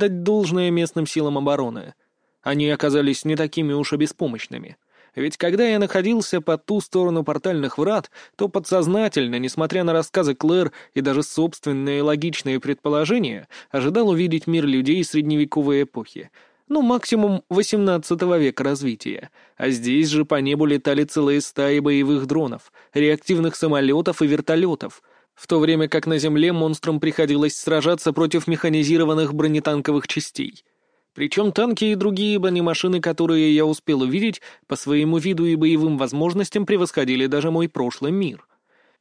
дать должное местным силам обороны. Они оказались не такими уж и беспомощными. Ведь когда я находился по ту сторону портальных врат, то подсознательно, несмотря на рассказы Клэр и даже собственные логичные предположения, ожидал увидеть мир людей средневековой эпохи. Ну, максимум XVIII века развития. А здесь же по небу летали целые стаи боевых дронов, реактивных самолетов и вертолетов, в то время как на Земле монстрам приходилось сражаться против механизированных бронетанковых частей — причем танки и другие бронемашины, которые я успел увидеть, по своему виду и боевым возможностям превосходили даже мой прошлый мир.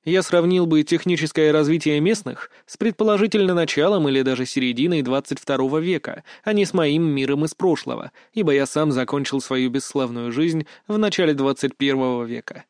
Я сравнил бы техническое развитие местных с предположительно началом или даже серединой 22 века, а не с моим миром из прошлого, ибо я сам закончил свою бесславную жизнь в начале 21 века.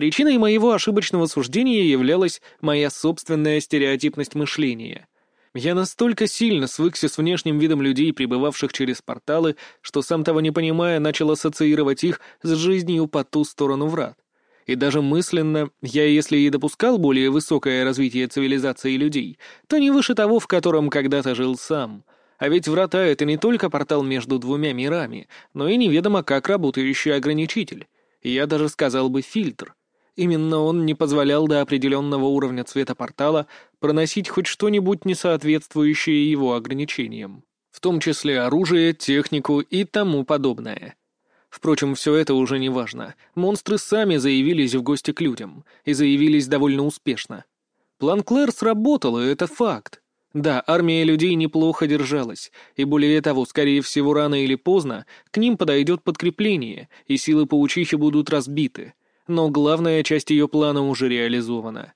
Причиной моего ошибочного суждения являлась моя собственная стереотипность мышления. Я настолько сильно свыкся с внешним видом людей, прибывавших через порталы, что, сам того не понимая, начал ассоциировать их с жизнью по ту сторону врат. И даже мысленно, я если и допускал более высокое развитие цивилизации людей, то не выше того, в котором когда-то жил сам. А ведь врата — это не только портал между двумя мирами, но и неведомо как работающий ограничитель. Я даже сказал бы фильтр. Именно он не позволял до определенного уровня цвета портала проносить хоть что-нибудь не соответствующее его ограничениям, в том числе оружие, технику и тому подобное. Впрочем, все это уже не важно. Монстры сами заявились в гости к людям, и заявились довольно успешно. План Клэр сработал, и это факт. Да, армия людей неплохо держалась, и более того, скорее всего, рано или поздно к ним подойдет подкрепление, и силы паучихи будут разбиты. Но главная часть ее плана уже реализована.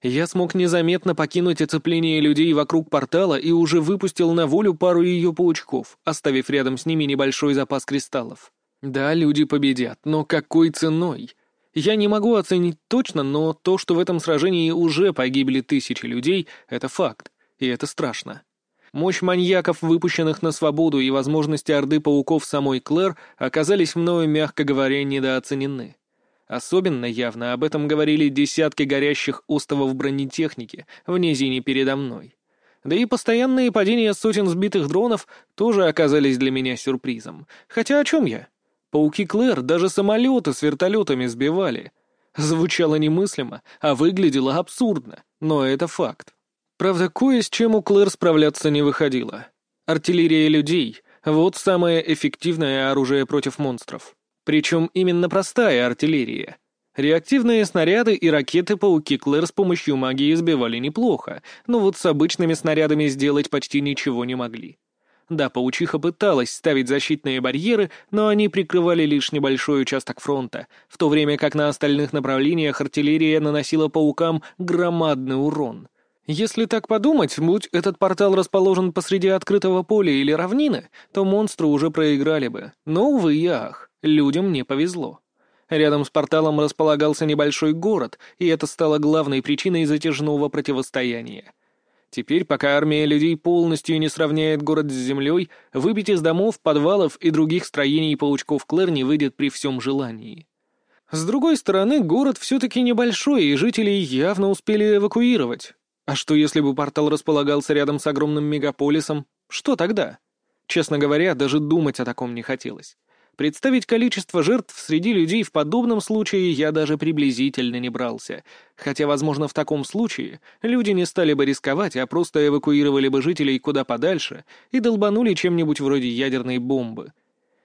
Я смог незаметно покинуть оцепление людей вокруг портала и уже выпустил на волю пару ее паучков, оставив рядом с ними небольшой запас кристаллов. Да, люди победят, но какой ценой? Я не могу оценить точно, но то, что в этом сражении уже погибли тысячи людей, это факт, и это страшно. Мощь маньяков, выпущенных на свободу, и возможности Орды Пауков самой Клэр оказались мною, мягко говоря, недооценены. Особенно явно об этом говорили десятки горящих остовов бронетехники в низине передо мной. Да и постоянные падения сотен сбитых дронов тоже оказались для меня сюрпризом. Хотя о чем я? Пауки Клэр даже самолеты с вертолетами сбивали. Звучало немыслимо, а выглядело абсурдно, но это факт. Правда, кое с чем у Клэр справляться не выходило. Артиллерия людей — вот самое эффективное оружие против монстров. Причем именно простая артиллерия. Реактивные снаряды и ракеты пауки Клэр с помощью магии сбивали неплохо, но вот с обычными снарядами сделать почти ничего не могли. Да, паучиха пыталась ставить защитные барьеры, но они прикрывали лишь небольшой участок фронта, в то время как на остальных направлениях артиллерия наносила паукам громадный урон. Если так подумать, будь этот портал расположен посреди открытого поля или равнины, то монстры уже проиграли бы. Но, увы ах. Людям не повезло. Рядом с порталом располагался небольшой город, и это стало главной причиной затяжного противостояния. Теперь, пока армия людей полностью не сравняет город с землей, выбить из домов, подвалов и других строений паучков Клэр не выйдет при всем желании. С другой стороны, город все-таки небольшой, и жителей явно успели эвакуировать. А что, если бы портал располагался рядом с огромным мегаполисом? Что тогда? Честно говоря, даже думать о таком не хотелось. Представить количество жертв среди людей в подобном случае я даже приблизительно не брался, хотя, возможно, в таком случае люди не стали бы рисковать, а просто эвакуировали бы жителей куда подальше и долбанули чем-нибудь вроде ядерной бомбы.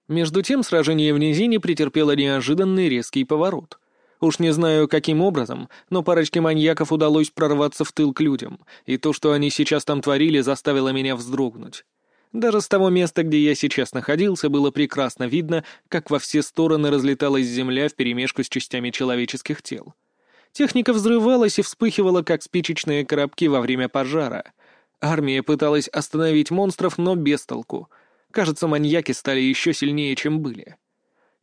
Между тем сражение в низине претерпело неожиданный резкий поворот. Уж не знаю, каким образом, но парочке маньяков удалось прорваться в тыл к людям, и то, что они сейчас там творили, заставило меня вздрогнуть. Даже с того места, где я сейчас находился, было прекрасно видно, как во все стороны разлеталась земля вперемешку с частями человеческих тел. Техника взрывалась и вспыхивала, как спичечные коробки во время пожара. Армия пыталась остановить монстров, но без толку. Кажется, маньяки стали еще сильнее, чем были.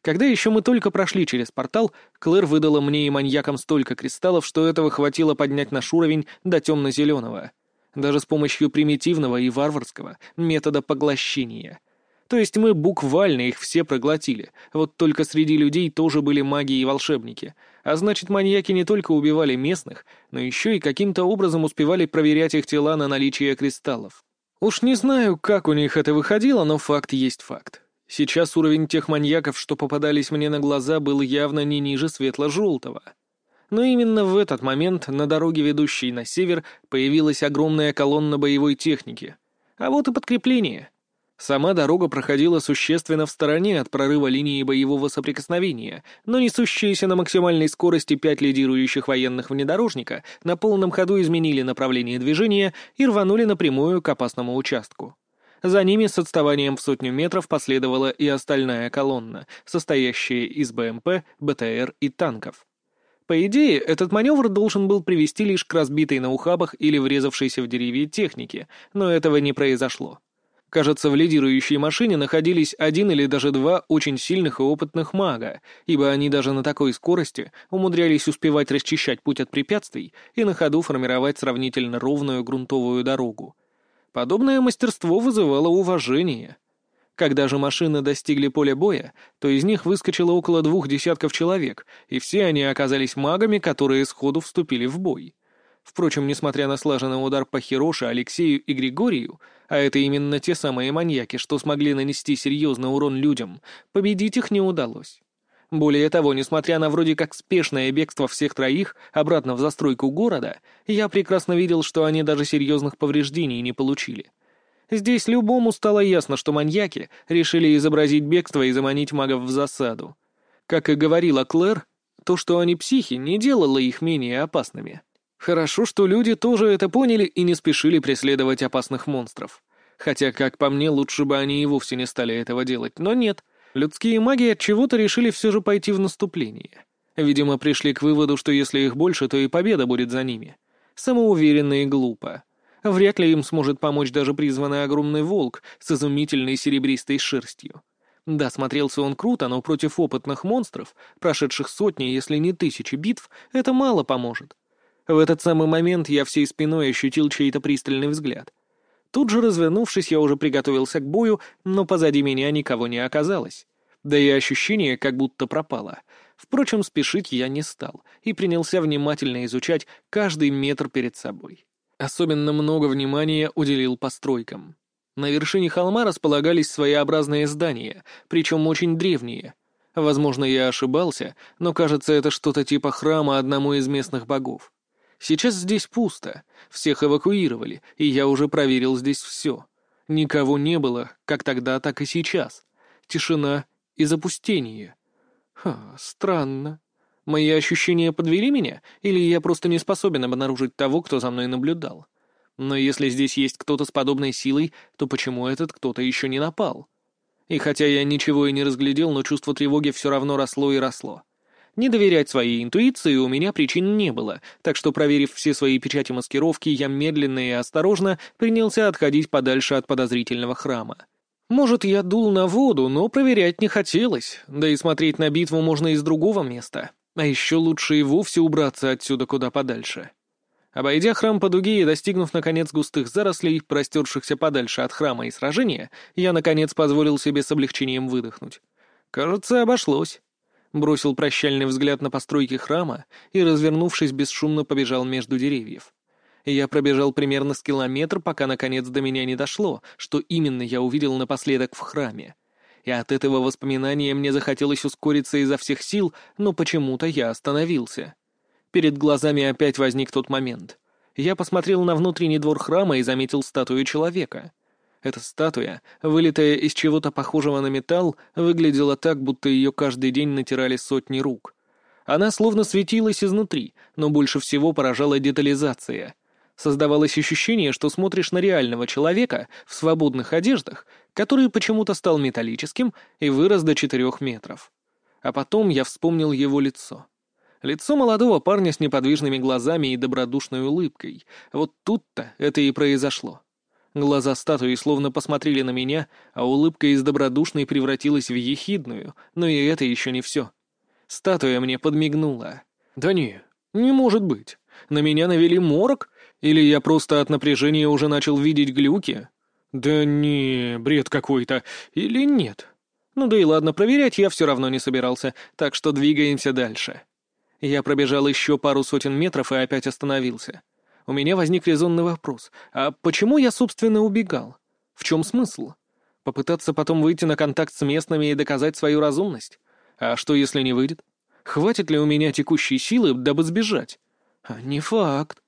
Когда еще мы только прошли через портал, Клэр выдала мне и маньякам столько кристаллов, что этого хватило поднять наш уровень до темно-зеленого даже с помощью примитивного и варварского метода поглощения. То есть мы буквально их все проглотили, вот только среди людей тоже были маги и волшебники, а значит маньяки не только убивали местных, но еще и каким-то образом успевали проверять их тела на наличие кристаллов. Уж не знаю, как у них это выходило, но факт есть факт. Сейчас уровень тех маньяков, что попадались мне на глаза, был явно не ниже светло-желтого. Но именно в этот момент на дороге, ведущей на север, появилась огромная колонна боевой техники. А вот и подкрепление. Сама дорога проходила существенно в стороне от прорыва линии боевого соприкосновения, но несущиеся на максимальной скорости пять лидирующих военных внедорожника на полном ходу изменили направление движения и рванули напрямую к опасному участку. За ними с отставанием в сотню метров последовала и остальная колонна, состоящая из БМП, БТР и танков. По идее, этот маневр должен был привести лишь к разбитой на ухабах или врезавшейся в деревья технике, но этого не произошло. Кажется, в лидирующей машине находились один или даже два очень сильных и опытных мага, ибо они даже на такой скорости умудрялись успевать расчищать путь от препятствий и на ходу формировать сравнительно ровную грунтовую дорогу. Подобное мастерство вызывало уважение. Когда же машины достигли поля боя, то из них выскочило около двух десятков человек, и все они оказались магами, которые сходу вступили в бой. Впрочем, несмотря на слаженный удар по Хироше, Алексею и Григорию, а это именно те самые маньяки, что смогли нанести серьезный урон людям, победить их не удалось. Более того, несмотря на вроде как спешное бегство всех троих обратно в застройку города, я прекрасно видел, что они даже серьезных повреждений не получили. Здесь любому стало ясно, что маньяки решили изобразить бегство и заманить магов в засаду. Как и говорила Клэр, то, что они психи, не делало их менее опасными. Хорошо, что люди тоже это поняли и не спешили преследовать опасных монстров. Хотя, как по мне, лучше бы они и вовсе не стали этого делать, но нет. Людские маги от чего-то решили все же пойти в наступление. Видимо, пришли к выводу, что если их больше, то и победа будет за ними. Самоуверенно и глупо. Вряд ли им сможет помочь даже призванный огромный волк с изумительной серебристой шерстью. Да, смотрелся он круто, но против опытных монстров, прошедших сотни, если не тысячи битв, это мало поможет. В этот самый момент я всей спиной ощутил чей-то пристальный взгляд. Тут же развернувшись, я уже приготовился к бою, но позади меня никого не оказалось. Да и ощущение как будто пропало. Впрочем, спешить я не стал и принялся внимательно изучать каждый метр перед собой. Особенно много внимания уделил постройкам. На вершине холма располагались своеобразные здания, причем очень древние. Возможно, я ошибался, но кажется, это что-то типа храма одному из местных богов. Сейчас здесь пусто, всех эвакуировали, и я уже проверил здесь все. Никого не было, как тогда, так и сейчас. Тишина и запустение. Ха, странно. Мои ощущения подвели меня, или я просто не способен обнаружить того, кто за мной наблюдал? Но если здесь есть кто-то с подобной силой, то почему этот кто-то еще не напал? И хотя я ничего и не разглядел, но чувство тревоги все равно росло и росло. Не доверять своей интуиции у меня причин не было, так что, проверив все свои печати маскировки, я медленно и осторожно принялся отходить подальше от подозрительного храма. Может, я дул на воду, но проверять не хотелось, да и смотреть на битву можно из другого места. А еще лучше и вовсе убраться отсюда куда подальше. Обойдя храм по дуге и достигнув, наконец, густых зарослей, простершихся подальше от храма и сражения, я, наконец, позволил себе с облегчением выдохнуть. Кажется, обошлось бросил прощальный взгляд на постройки храма и, развернувшись, бесшумно побежал между деревьев. Я пробежал примерно с километр, пока наконец до меня не дошло, что именно я увидел напоследок в храме. И от этого воспоминания мне захотелось ускориться изо всех сил, но почему-то я остановился. Перед глазами опять возник тот момент. Я посмотрел на внутренний двор храма и заметил статую человека — эта статуя, вылитая из чего-то похожего на металл, выглядела так, будто ее каждый день натирали сотни рук. Она словно светилась изнутри, но больше всего поражала детализация. Создавалось ощущение, что смотришь на реального человека в свободных одеждах, который почему-то стал металлическим и вырос до четырех метров. А потом я вспомнил его лицо. Лицо молодого парня с неподвижными глазами и добродушной улыбкой. Вот тут-то это и произошло. Глаза статуи словно посмотрели на меня, а улыбка из добродушной превратилась в ехидную, но и это еще не все. Статуя мне подмигнула. «Да не, не может быть. На меня навели морок? Или я просто от напряжения уже начал видеть глюки? Да не, бред какой-то. Или нет? Ну да и ладно, проверять я все равно не собирался, так что двигаемся дальше». Я пробежал еще пару сотен метров и опять остановился. У меня возник резонный вопрос. А почему я, собственно, убегал? В чем смысл? Попытаться потом выйти на контакт с местными и доказать свою разумность? А что, если не выйдет? Хватит ли у меня текущей силы, дабы сбежать? А не факт.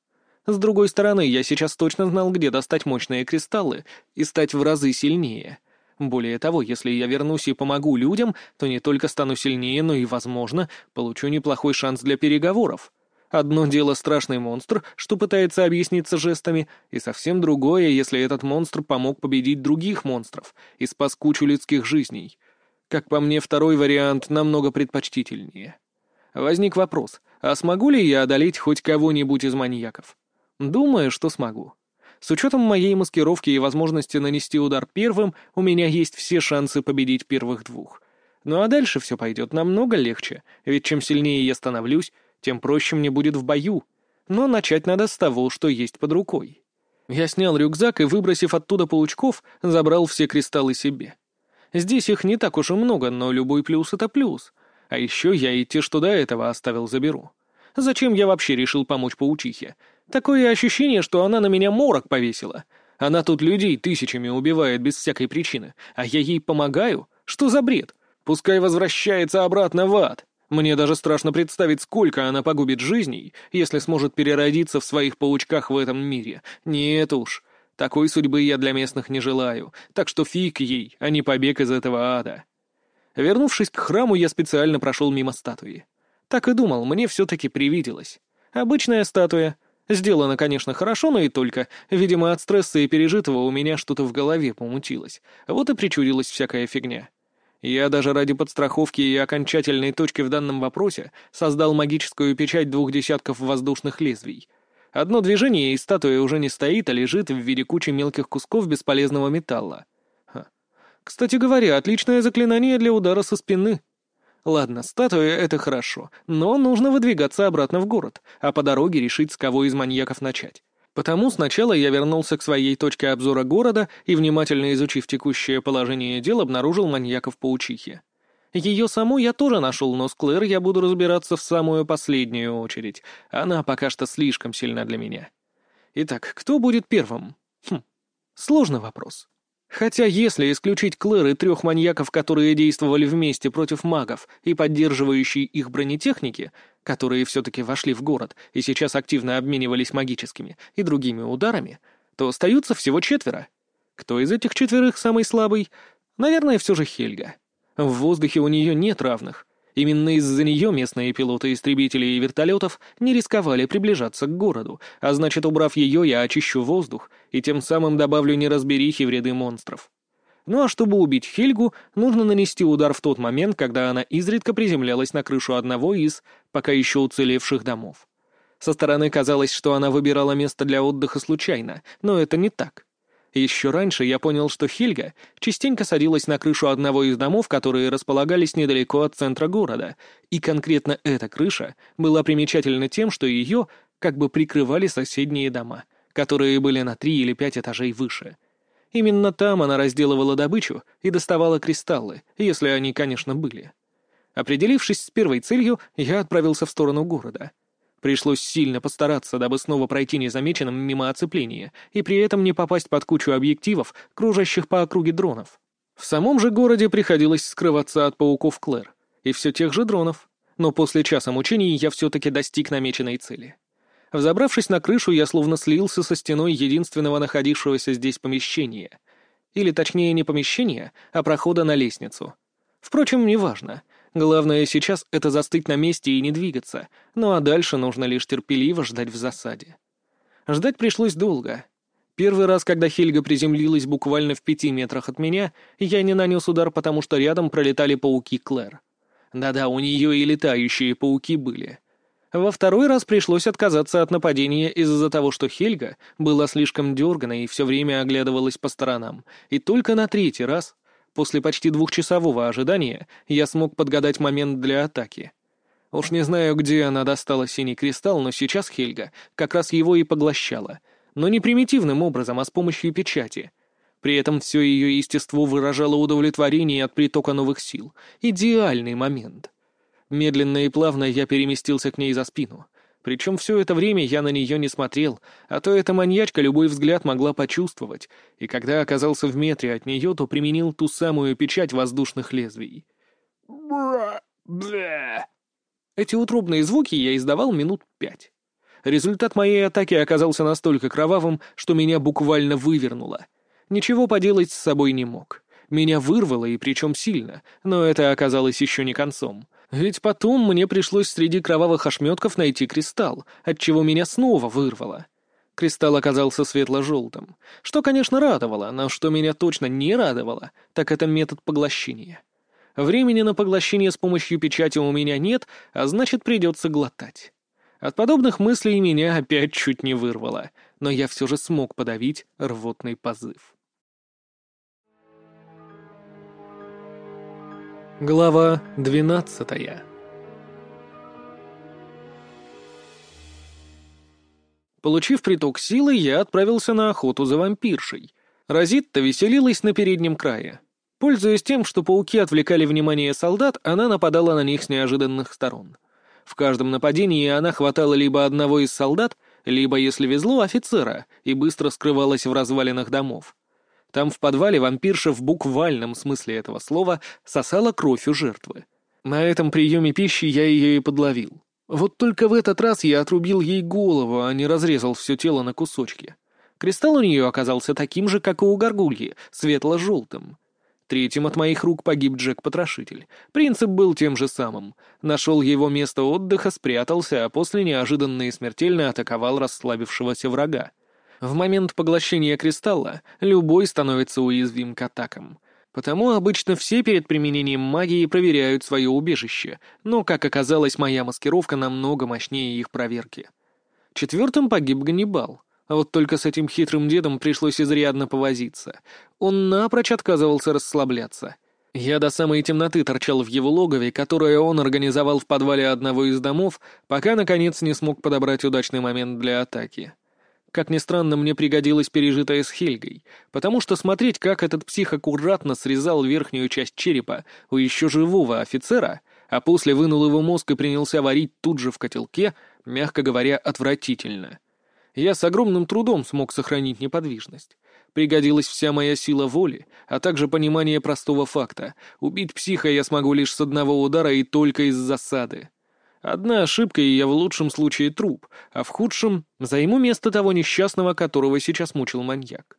С другой стороны, я сейчас точно знал, где достать мощные кристаллы и стать в разы сильнее. Более того, если я вернусь и помогу людям, то не только стану сильнее, но и, возможно, получу неплохой шанс для переговоров. Одно дело страшный монстр, что пытается объясниться жестами, и совсем другое, если этот монстр помог победить других монстров и спас кучу людских жизней. Как по мне, второй вариант намного предпочтительнее. Возник вопрос, а смогу ли я одолеть хоть кого-нибудь из маньяков? Думаю, что смогу. С учетом моей маскировки и возможности нанести удар первым, у меня есть все шансы победить первых двух. Ну а дальше все пойдет намного легче, ведь чем сильнее я становлюсь, тем проще мне будет в бою. Но начать надо с того, что есть под рукой. Я снял рюкзак и, выбросив оттуда паучков, забрал все кристаллы себе. Здесь их не так уж и много, но любой плюс — это плюс. А еще я и те, что до этого оставил, заберу. Зачем я вообще решил помочь паучихе? Такое ощущение, что она на меня морок повесила. Она тут людей тысячами убивает без всякой причины, а я ей помогаю? Что за бред? Пускай возвращается обратно в ад. Мне даже страшно представить, сколько она погубит жизней, если сможет переродиться в своих паучках в этом мире. Нет уж, такой судьбы я для местных не желаю, так что фиг ей, а не побег из этого ада. Вернувшись к храму, я специально прошел мимо статуи. Так и думал, мне все-таки привиделось. Обычная статуя, Сделано, конечно, хорошо, но и только. Видимо, от стресса и пережитого у меня что-то в голове помутилось. Вот и причудилась всякая фигня. Я даже ради подстраховки и окончательной точки в данном вопросе создал магическую печать двух десятков воздушных лезвий. Одно движение, и статуя уже не стоит, а лежит в виде кучи мелких кусков бесполезного металла. Ха. Кстати говоря, отличное заклинание для удара со спины. Ладно, статуя — это хорошо, но нужно выдвигаться обратно в город, а по дороге решить, с кого из маньяков начать. Потому сначала я вернулся к своей точке обзора города и, внимательно изучив текущее положение дел, обнаружил маньяков паучихи. Ее саму я тоже нашел, но с Клэр я буду разбираться в самую последнюю очередь. Она пока что слишком сильна для меня. Итак, кто будет первым? Хм, сложный вопрос. Хотя если исключить Клэр и трех маньяков, которые действовали вместе против магов и поддерживающие их бронетехники, которые все-таки вошли в город и сейчас активно обменивались магическими и другими ударами, то остаются всего четверо. Кто из этих четверых самый слабый? Наверное, все же Хельга. В воздухе у нее нет равных — Именно из-за нее местные пилоты истребителей и вертолетов не рисковали приближаться к городу, а значит, убрав ее, я очищу воздух и тем самым добавлю неразберихи в ряды монстров. Ну а чтобы убить Хельгу, нужно нанести удар в тот момент, когда она изредка приземлялась на крышу одного из пока еще уцелевших домов. Со стороны казалось, что она выбирала место для отдыха случайно, но это не так. Еще раньше я понял, что Хельга частенько садилась на крышу одного из домов, которые располагались недалеко от центра города, и конкретно эта крыша была примечательна тем, что ее как бы прикрывали соседние дома, которые были на три или пять этажей выше. Именно там она разделывала добычу и доставала кристаллы, если они, конечно, были. Определившись с первой целью, я отправился в сторону города — Пришлось сильно постараться, дабы снова пройти незамеченным мимо оцепления и при этом не попасть под кучу объективов, кружащих по округе дронов. В самом же городе приходилось скрываться от пауков Клэр и все тех же дронов, но после часа мучений я все-таки достиг намеченной цели. Взобравшись на крышу, я словно слился со стеной единственного находившегося здесь помещения. Или точнее не помещения, а прохода на лестницу. Впрочем, неважно — Главное сейчас — это застыть на месте и не двигаться, ну а дальше нужно лишь терпеливо ждать в засаде. Ждать пришлось долго. Первый раз, когда Хельга приземлилась буквально в пяти метрах от меня, я не нанес удар, потому что рядом пролетали пауки Клэр. Да-да, у нее и летающие пауки были. Во второй раз пришлось отказаться от нападения из-за того, что Хельга была слишком дерганой и все время оглядывалась по сторонам. И только на третий раз После почти двухчасового ожидания я смог подгадать момент для атаки. Уж не знаю, где она достала синий кристалл, но сейчас Хельга как раз его и поглощала. Но не примитивным образом, а с помощью печати. При этом все ее естество выражало удовлетворение от притока новых сил. Идеальный момент. Медленно и плавно я переместился к ней за спину. Причем все это время я на нее не смотрел, а то эта маньячка любой взгляд могла почувствовать, и когда оказался в метре от нее, то применил ту самую печать воздушных лезвий. Бля! Эти утробные звуки я издавал минут пять. Результат моей атаки оказался настолько кровавым, что меня буквально вывернуло. Ничего поделать с собой не мог. Меня вырвало, и причем сильно, но это оказалось еще не концом. Ведь потом мне пришлось среди кровавых ошметков найти кристалл, отчего меня снова вырвало. Кристалл оказался светло-желтым, что, конечно, радовало, но что меня точно не радовало, так это метод поглощения. Времени на поглощение с помощью печати у меня нет, а значит, придется глотать. От подобных мыслей меня опять чуть не вырвало, но я все же смог подавить рвотный позыв. Глава двенадцатая Получив приток силы, я отправился на охоту за вампиршей. Розитта веселилась на переднем крае. Пользуясь тем, что пауки отвлекали внимание солдат, она нападала на них с неожиданных сторон. В каждом нападении она хватала либо одного из солдат, либо, если везло, офицера, и быстро скрывалась в развалинах домов. Там в подвале вампирша в буквальном смысле этого слова сосала кровь у жертвы. На этом приеме пищи я ее и подловил. Вот только в этот раз я отрубил ей голову, а не разрезал все тело на кусочки. Кристалл у нее оказался таким же, как и у горгульи, светло-желтым. Третьим от моих рук погиб Джек-потрошитель. Принцип был тем же самым. Нашел его место отдыха, спрятался, а после неожиданно и смертельно атаковал расслабившегося врага. В момент поглощения кристалла любой становится уязвим к атакам. Потому обычно все перед применением магии проверяют свое убежище, но, как оказалось, моя маскировка намного мощнее их проверки. Четвертым погиб Ганнибал. А вот только с этим хитрым дедом пришлось изрядно повозиться. Он напрочь отказывался расслабляться. Я до самой темноты торчал в его логове, которое он организовал в подвале одного из домов, пока, наконец, не смог подобрать удачный момент для атаки. Как ни странно, мне пригодилось пережитое с Хельгой, потому что смотреть, как этот псих аккуратно срезал верхнюю часть черепа у еще живого офицера, а после вынул его мозг и принялся варить тут же в котелке, мягко говоря, отвратительно я с огромным трудом смог сохранить неподвижность. Пригодилась вся моя сила воли, а также понимание простого факта. Убить психа я смогу лишь с одного удара и только из засады. Одна ошибка, и я в лучшем случае труп, а в худшем займу место того несчастного, которого сейчас мучил маньяк.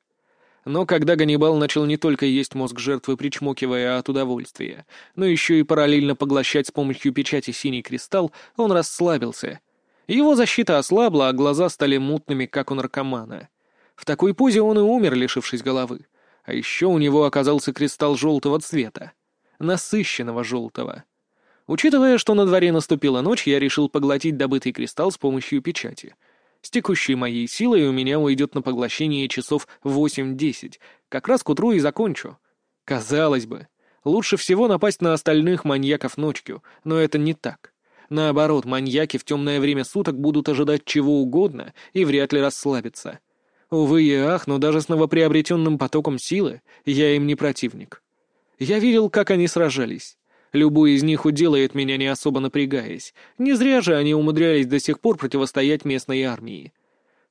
Но когда Ганнибал начал не только есть мозг жертвы, причмокивая от удовольствия, но еще и параллельно поглощать с помощью печати синий кристалл, он расслабился его защита ослабла, а глаза стали мутными, как у наркомана. В такой позе он и умер, лишившись головы. А еще у него оказался кристалл желтого цвета. Насыщенного желтого. Учитывая, что на дворе наступила ночь, я решил поглотить добытый кристалл с помощью печати. С текущей моей силой у меня уйдет на поглощение часов 8-10. Как раз к утру и закончу. Казалось бы, лучше всего напасть на остальных маньяков ночью, но это не так. Наоборот, маньяки в темное время суток будут ожидать чего угодно и вряд ли расслабятся. Увы и ах, но даже с новоприобретенным потоком силы я им не противник. Я видел, как они сражались. Любой из них уделает меня, не особо напрягаясь. Не зря же они умудрялись до сих пор противостоять местной армии.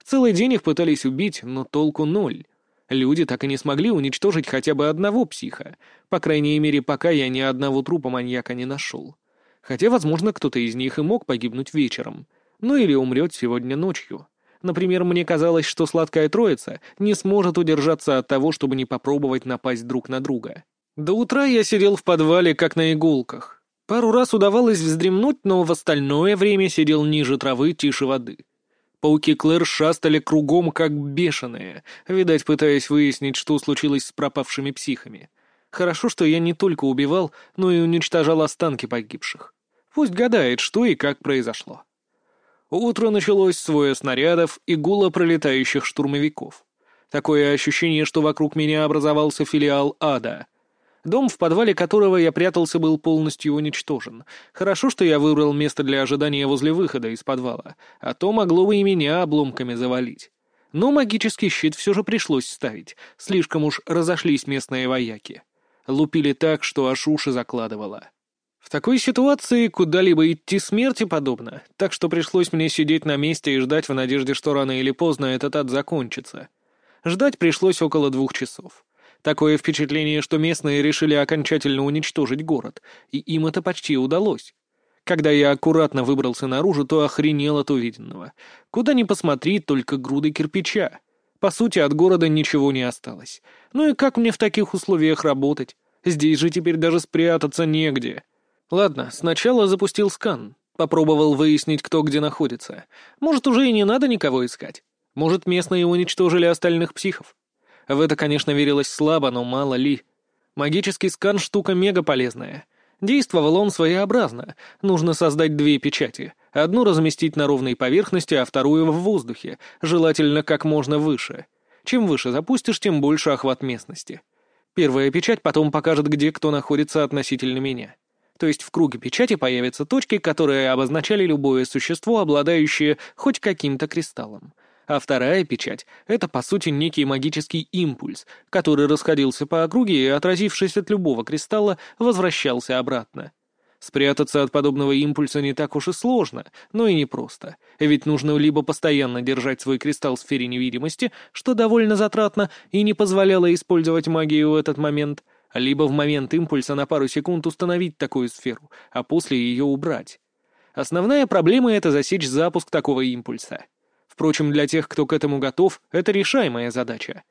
Целый день их пытались убить, но толку ноль. Люди так и не смогли уничтожить хотя бы одного психа. По крайней мере, пока я ни одного трупа маньяка не нашел. Хотя, возможно, кто-то из них и мог погибнуть вечером. Ну или умрет сегодня ночью. Например, мне казалось, что сладкая троица не сможет удержаться от того, чтобы не попробовать напасть друг на друга. До утра я сидел в подвале, как на иголках. Пару раз удавалось вздремнуть, но в остальное время сидел ниже травы, тише воды. Пауки Клэр шастали кругом, как бешеные, видать, пытаясь выяснить, что случилось с пропавшими психами. Хорошо, что я не только убивал, но и уничтожал останки погибших. Пусть гадает, что и как произошло. Утро началось с воя снарядов и гула пролетающих штурмовиков. Такое ощущение, что вокруг меня образовался филиал ада. Дом, в подвале которого я прятался, был полностью уничтожен. Хорошо, что я выбрал место для ожидания возле выхода из подвала, а то могло бы и меня обломками завалить. Но магический щит все же пришлось ставить, слишком уж разошлись местные вояки. Лупили так, что аж уши закладывало. В такой ситуации куда-либо идти смерти подобно, так что пришлось мне сидеть на месте и ждать в надежде, что рано или поздно этот ад закончится. Ждать пришлось около двух часов. Такое впечатление, что местные решили окончательно уничтожить город, и им это почти удалось. Когда я аккуратно выбрался наружу, то охренел от увиденного. Куда ни посмотри, только груды кирпича. По сути, от города ничего не осталось. Ну и как мне в таких условиях работать? Здесь же теперь даже спрятаться негде. Ладно, сначала запустил скан. Попробовал выяснить, кто где находится. Может, уже и не надо никого искать. Может, местные уничтожили остальных психов. В это, конечно, верилось слабо, но мало ли. Магический скан — штука мега полезная. Действовал он своеобразно. Нужно создать две печати. Одну разместить на ровной поверхности, а вторую в воздухе, желательно как можно выше. Чем выше запустишь, тем больше охват местности. Первая печать потом покажет, где кто находится относительно меня. То есть в круге печати появятся точки, которые обозначали любое существо, обладающее хоть каким-то кристаллом а вторая печать — это, по сути, некий магический импульс, который расходился по округе и, отразившись от любого кристалла, возвращался обратно. Спрятаться от подобного импульса не так уж и сложно, но и непросто, ведь нужно либо постоянно держать свой кристалл в сфере невидимости, что довольно затратно и не позволяло использовать магию в этот момент, либо в момент импульса на пару секунд установить такую сферу, а после ее убрать. Основная проблема — это засечь запуск такого импульса — Впрочем, для тех, кто к этому готов, это решаемая задача.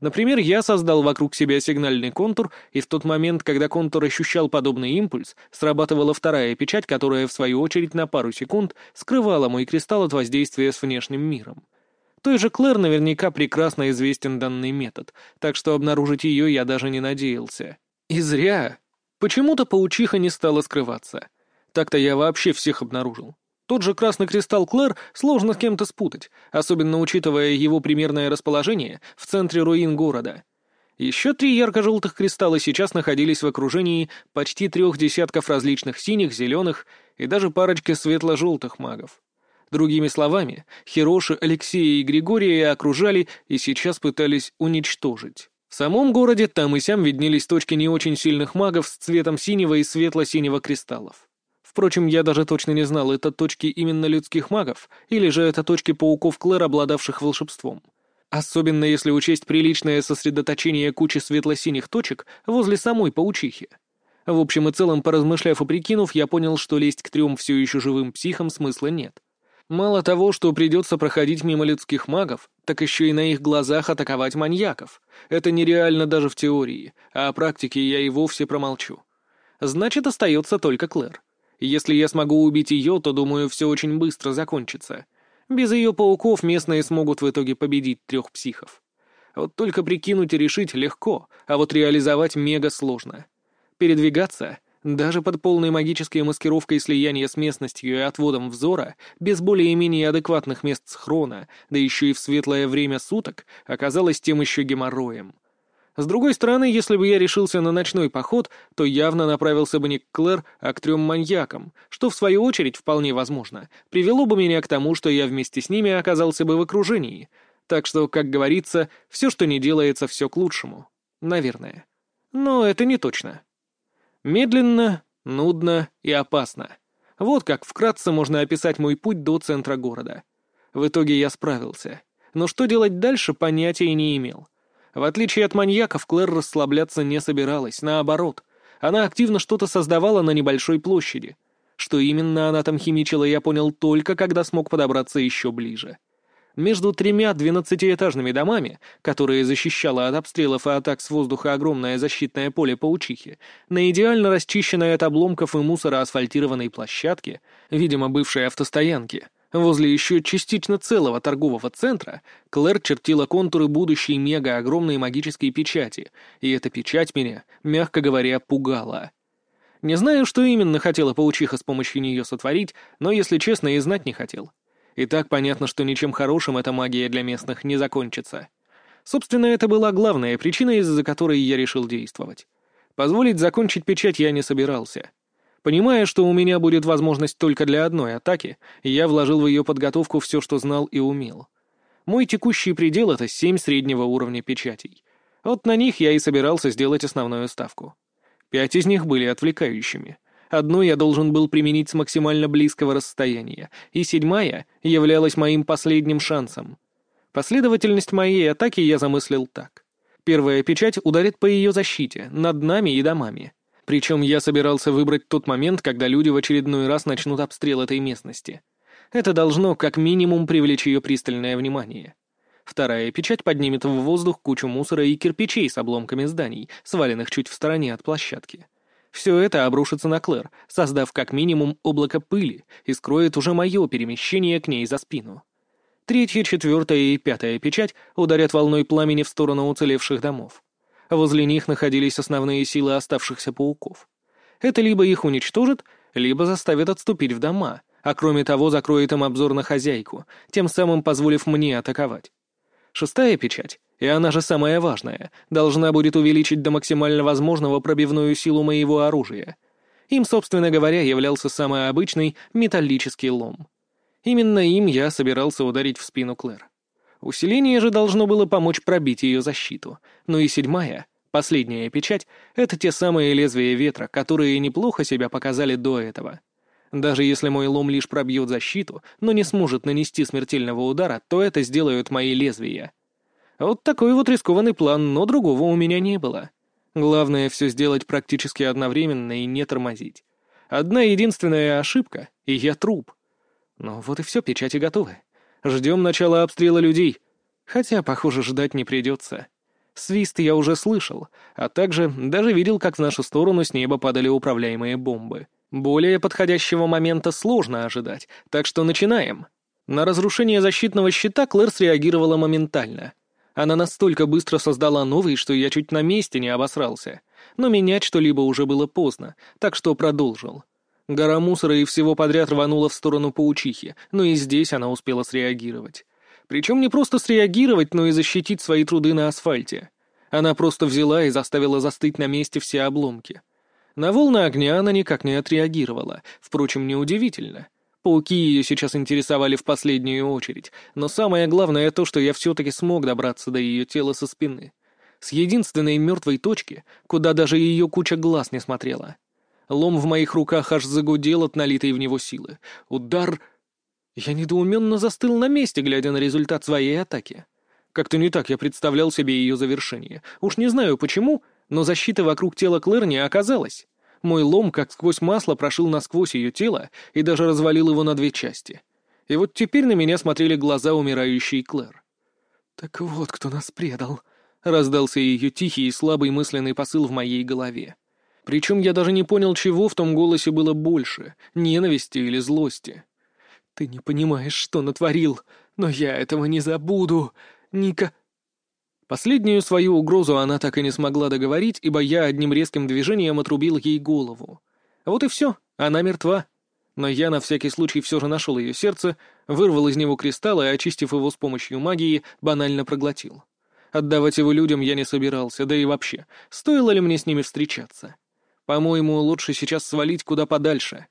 Например, я создал вокруг себя сигнальный контур, и в тот момент, когда контур ощущал подобный импульс, срабатывала вторая печать, которая, в свою очередь, на пару секунд скрывала мой кристалл от воздействия с внешним миром. Той же Клэр наверняка прекрасно известен данный метод, так что обнаружить ее я даже не надеялся. И зря. Почему-то паучиха не стала скрываться. Так-то я вообще всех обнаружил. Тот же красный кристалл Клэр сложно с кем-то спутать, особенно учитывая его примерное расположение в центре руин города. Еще три ярко-желтых кристалла сейчас находились в окружении почти трех десятков различных синих, зеленых и даже парочки светло-желтых магов. Другими словами, Хироши, Алексея и Григория окружали и сейчас пытались уничтожить. В самом городе там и сям виднелись точки не очень сильных магов с цветом синего и светло-синего кристаллов. Впрочем, я даже точно не знал, это точки именно людских магов, или же это точки пауков Клэр, обладавших волшебством. Особенно если учесть приличное сосредоточение кучи светло-синих точек возле самой паучихи. В общем и целом, поразмышляв и прикинув, я понял, что лезть к трем все еще живым психам смысла нет. Мало того, что придется проходить мимо людских магов, так еще и на их глазах атаковать маньяков. Это нереально даже в теории, а о практике я и вовсе промолчу. Значит, остается только Клэр. Если я смогу убить ее, то, думаю, все очень быстро закончится. Без ее пауков местные смогут в итоге победить трех психов. Вот только прикинуть и решить легко, а вот реализовать мега сложно. Передвигаться, даже под полной магической маскировкой слияния с местностью и отводом взора, без более-менее адекватных мест схрона, да еще и в светлое время суток, оказалось тем еще геморроем — с другой стороны, если бы я решился на ночной поход, то явно направился бы не к Клэр, а к трем маньякам, что, в свою очередь, вполне возможно, привело бы меня к тому, что я вместе с ними оказался бы в окружении. Так что, как говорится, все, что не делается, все к лучшему. Наверное. Но это не точно. Медленно, нудно и опасно. Вот как вкратце можно описать мой путь до центра города. В итоге я справился. Но что делать дальше, понятия не имел. В отличие от маньяков, Клэр расслабляться не собиралась, наоборот. Она активно что-то создавала на небольшой площади. Что именно она там химичила, я понял только, когда смог подобраться еще ближе. Между тремя двенадцатиэтажными домами, которые защищало от обстрелов и атак с воздуха огромное защитное поле паучихи, на идеально расчищенной от обломков и мусора асфальтированной площадке, видимо, бывшей автостоянке, Возле еще частично целого торгового центра Клэр чертила контуры будущей мега-огромной магической печати, и эта печать меня, мягко говоря, пугала. Не знаю, что именно хотела паучиха с помощью нее сотворить, но, если честно, и знать не хотел. И так понятно, что ничем хорошим эта магия для местных не закончится. Собственно, это была главная причина, из-за которой я решил действовать. Позволить закончить печать я не собирался — Понимая, что у меня будет возможность только для одной атаки, я вложил в ее подготовку все, что знал и умел. Мой текущий предел — это семь среднего уровня печатей. Вот на них я и собирался сделать основную ставку. Пять из них были отвлекающими. Одну я должен был применить с максимально близкого расстояния, и седьмая являлась моим последним шансом. Последовательность моей атаки я замыслил так. Первая печать ударит по ее защите, над нами и домами. Причем я собирался выбрать тот момент, когда люди в очередной раз начнут обстрел этой местности. Это должно как минимум привлечь ее пристальное внимание. Вторая печать поднимет в воздух кучу мусора и кирпичей с обломками зданий, сваленных чуть в стороне от площадки. Все это обрушится на Клэр, создав как минимум облако пыли и скроет уже мое перемещение к ней за спину. Третья, четвертая и пятая печать ударят волной пламени в сторону уцелевших домов. Возле них находились основные силы оставшихся пауков. Это либо их уничтожит, либо заставит отступить в дома, а кроме того закроет им обзор на хозяйку, тем самым позволив мне атаковать. Шестая печать, и она же самая важная, должна будет увеличить до максимально возможного пробивную силу моего оружия. Им, собственно говоря, являлся самый обычный металлический лом. Именно им я собирался ударить в спину Клэр. Усиление же должно было помочь пробить ее защиту. Ну и седьмая, последняя печать, это те самые лезвия ветра, которые неплохо себя показали до этого. Даже если мой лом лишь пробьет защиту, но не сможет нанести смертельного удара, то это сделают мои лезвия. Вот такой вот рискованный план, но другого у меня не было. Главное все сделать практически одновременно и не тормозить. Одна единственная ошибка, и я труп. Ну вот и все, печати готовы. Ждем начала обстрела людей. Хотя, похоже, ждать не придется. Свист я уже слышал, а также даже видел, как в нашу сторону с неба падали управляемые бомбы. Более подходящего момента сложно ожидать, так что начинаем. На разрушение защитного щита Клэр среагировала моментально. Она настолько быстро создала новый, что я чуть на месте не обосрался. Но менять что-либо уже было поздно, так что продолжил. Гора мусора и всего подряд рванула в сторону паучихи, но и здесь она успела среагировать. Причем не просто среагировать, но и защитить свои труды на асфальте. Она просто взяла и заставила застыть на месте все обломки. На волны огня она никак не отреагировала, впрочем, неудивительно. Пауки ее сейчас интересовали в последнюю очередь, но самое главное то, что я все-таки смог добраться до ее тела со спины. С единственной мертвой точки, куда даже ее куча глаз не смотрела. Лом в моих руках аж загудел от налитой в него силы. Удар... Я недоуменно застыл на месте, глядя на результат своей атаки. Как-то не так я представлял себе ее завершение. Уж не знаю почему, но защиты вокруг тела Клэр не оказалось. Мой лом, как сквозь масло, прошил насквозь ее тело и даже развалил его на две части. И вот теперь на меня смотрели глаза умирающей Клэр. «Так вот, кто нас предал», — раздался ее тихий и слабый мысленный посыл в моей голове. Причем я даже не понял, чего в том голосе было больше — ненависти или злости. «Ты не понимаешь, что натворил, но я этого не забуду. Ника...» Последнюю свою угрозу она так и не смогла договорить, ибо я одним резким движением отрубил ей голову. Вот и все, она мертва. Но я на всякий случай все же нашел ее сердце, вырвал из него кристалл и, очистив его с помощью магии, банально проглотил. Отдавать его людям я не собирался, да и вообще, стоило ли мне с ними встречаться? По-моему, лучше сейчас свалить куда подальше.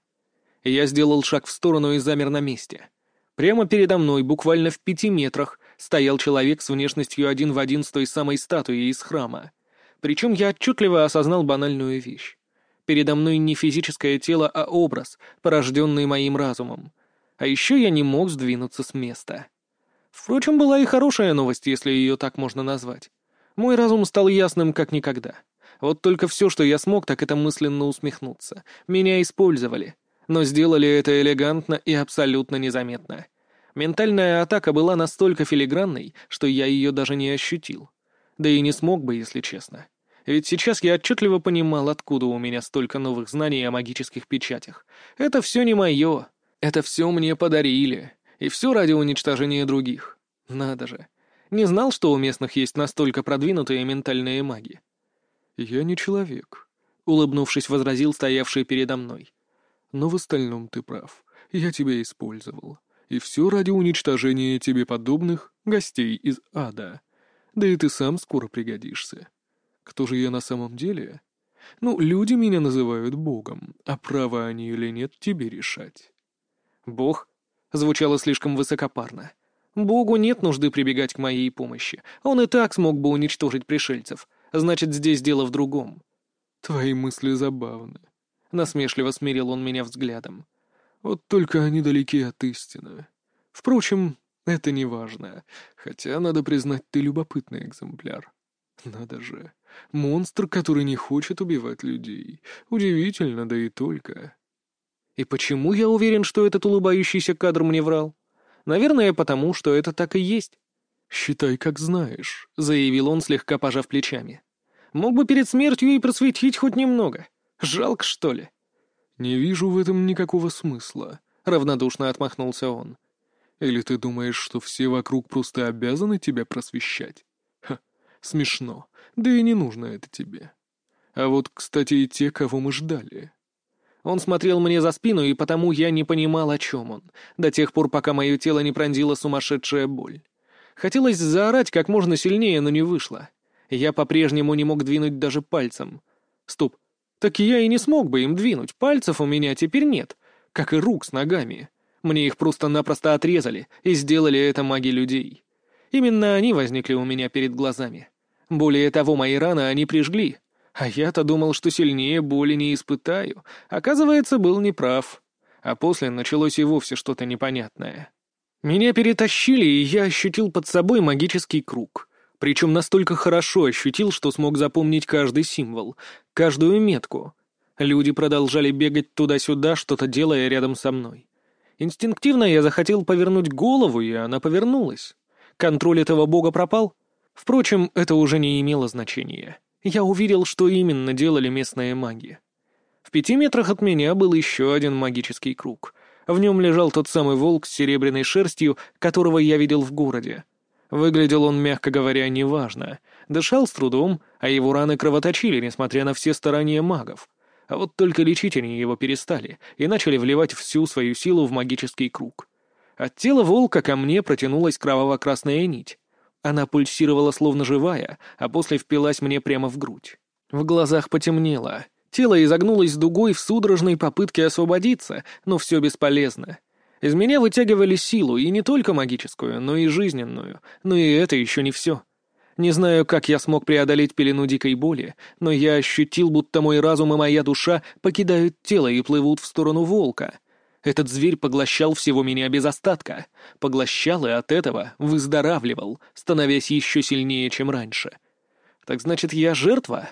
Я сделал шаг в сторону и замер на месте. Прямо передо мной, буквально в пяти метрах, стоял человек с внешностью один в один с той самой статуей из храма. Причем я отчетливо осознал банальную вещь. Передо мной не физическое тело, а образ, порожденный моим разумом. А еще я не мог сдвинуться с места. Впрочем, была и хорошая новость, если ее так можно назвать. Мой разум стал ясным как никогда. Вот только все, что я смог, так это мысленно усмехнуться. Меня использовали. Но сделали это элегантно и абсолютно незаметно. Ментальная атака была настолько филигранной, что я ее даже не ощутил. Да и не смог бы, если честно. Ведь сейчас я отчетливо понимал, откуда у меня столько новых знаний о магических печатях. Это все не мое. Это все мне подарили. И все ради уничтожения других. Надо же. Не знал, что у местных есть настолько продвинутые ментальные маги. «Я не человек», — улыбнувшись, возразил стоявший передо мной. «Но в остальном ты прав. Я тебя использовал. И все ради уничтожения тебе подобных гостей из ада. Да и ты сам скоро пригодишься. Кто же я на самом деле? Ну, люди меня называют богом, а правы они или нет, тебе решать». «Бог?» — звучало слишком высокопарно. «Богу нет нужды прибегать к моей помощи. Он и так смог бы уничтожить пришельцев» Значит, здесь дело в другом. Твои мысли забавны. — насмешливо смирил он меня взглядом. «Вот только они далеки от истины. Впрочем, это не важно, хотя, надо признать, ты любопытный экземпляр. Надо же, монстр, который не хочет убивать людей. Удивительно, да и только». И почему я уверен, что этот улыбающийся кадр мне врал? Наверное, потому что это так и есть. «Считай, как знаешь», — заявил он, слегка пожав плечами. «Мог бы перед смертью и просветить хоть немного. Жалко, что ли?» «Не вижу в этом никакого смысла», — равнодушно отмахнулся он. «Или ты думаешь, что все вокруг просто обязаны тебя просвещать? Ха, смешно. Да и не нужно это тебе. А вот, кстати, и те, кого мы ждали». Он смотрел мне за спину, и потому я не понимал, о чем он, до тех пор, пока мое тело не пронзила сумасшедшая боль. Хотелось заорать как можно сильнее, но не вышло. Я по-прежнему не мог двинуть даже пальцем. Стоп, так я и не смог бы им двинуть, пальцев у меня теперь нет, как и рук с ногами. Мне их просто-напросто отрезали, и сделали это маги людей. Именно они возникли у меня перед глазами. Более того, мои раны они прижгли. А я-то думал, что сильнее боли не испытаю. Оказывается, был неправ. А после началось и вовсе что-то непонятное. Меня перетащили, и я ощутил под собой магический круг. Причем настолько хорошо ощутил, что смог запомнить каждый символ, каждую метку. Люди продолжали бегать туда-сюда, что-то делая рядом со мной. Инстинктивно я захотел повернуть голову, и она повернулась. Контроль этого бога пропал. Впрочем, это уже не имело значения. Я увидел, что именно делали местные маги. В пяти метрах от меня был еще один магический круг. В нем лежал тот самый волк с серебряной шерстью, которого я видел в городе. Выглядел он, мягко говоря, неважно. Дышал с трудом, а его раны кровоточили, несмотря на все старания магов. А вот только лечить они его перестали и начали вливать всю свою силу в магический круг. От тела волка ко мне протянулась кроваво-красная нить. Она пульсировала словно живая, а после впилась мне прямо в грудь. В глазах потемнело, Тело изогнулось дугой в судорожной попытке освободиться, но все бесполезно. Из меня вытягивали силу, и не только магическую, но и жизненную. Но и это еще не все. Не знаю, как я смог преодолеть пелену дикой боли, но я ощутил, будто мой разум и моя душа покидают тело и плывут в сторону волка. Этот зверь поглощал всего меня без остатка. Поглощал и от этого выздоравливал, становясь еще сильнее, чем раньше. Так значит, я жертва?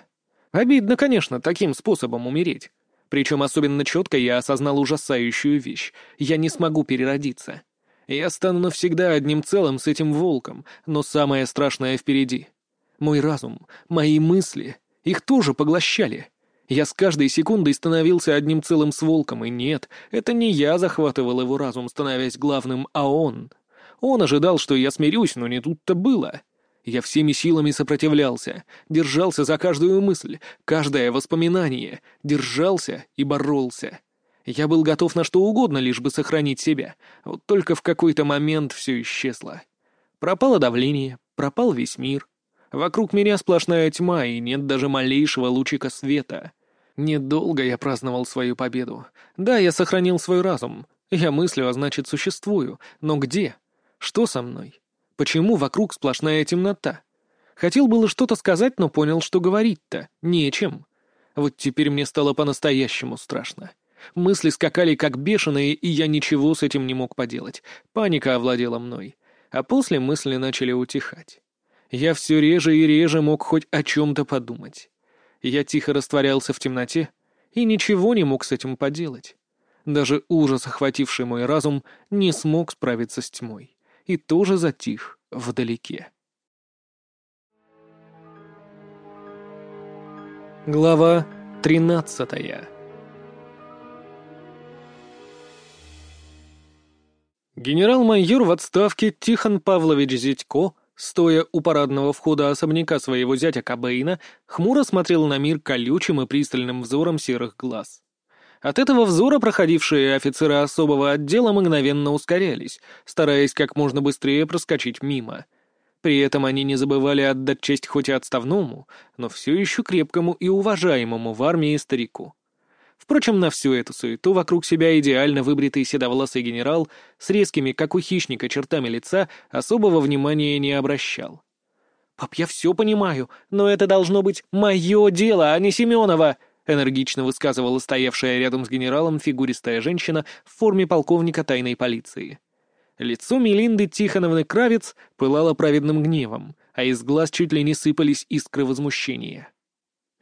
Обидно, конечно, таким способом умереть. Причем особенно четко я осознал ужасающую вещь. Я не смогу переродиться. Я стану навсегда одним целым с этим волком, но самое страшное впереди. Мой разум, мои мысли, их тоже поглощали. Я с каждой секундой становился одним целым с волком, и нет, это не я захватывал его разум, становясь главным, а он. Он ожидал, что я смирюсь, но не тут-то было. Я всеми силами сопротивлялся, держался за каждую мысль, каждое воспоминание, держался и боролся. Я был готов на что угодно, лишь бы сохранить себя. Вот только в какой-то момент все исчезло. Пропало давление, пропал весь мир. Вокруг меня сплошная тьма, и нет даже малейшего лучика света. Недолго я праздновал свою победу. Да, я сохранил свой разум. Я мыслю, а значит, существую. Но где? Что со мной? Почему вокруг сплошная темнота? Хотел было что-то сказать, но понял, что говорить-то нечем. Вот теперь мне стало по-настоящему страшно. Мысли скакали как бешеные, и я ничего с этим не мог поделать. Паника овладела мной. А после мысли начали утихать. Я все реже и реже мог хоть о чем-то подумать. Я тихо растворялся в темноте и ничего не мог с этим поделать. Даже ужас, охвативший мой разум, не смог справиться с тьмой и тоже затих вдалеке. Глава тринадцатая Генерал-майор в отставке Тихон Павлович Зятько, стоя у парадного входа особняка своего зятя Кобейна, хмуро смотрел на мир колючим и пристальным взором серых глаз. От этого взора проходившие офицеры особого отдела мгновенно ускорялись, стараясь как можно быстрее проскочить мимо. При этом они не забывали отдать честь хоть и отставному, но все еще крепкому и уважаемому в армии старику. Впрочем, на всю эту суету вокруг себя идеально выбритый седоволосый генерал с резкими, как у хищника, чертами лица особого внимания не обращал. «Пап, я все понимаю, но это должно быть мое дело, а не Семенова!» — энергично высказывала стоявшая рядом с генералом фигуристая женщина в форме полковника тайной полиции. Лицо Мелинды Тихоновны Кравец пылало праведным гневом, а из глаз чуть ли не сыпались искры возмущения.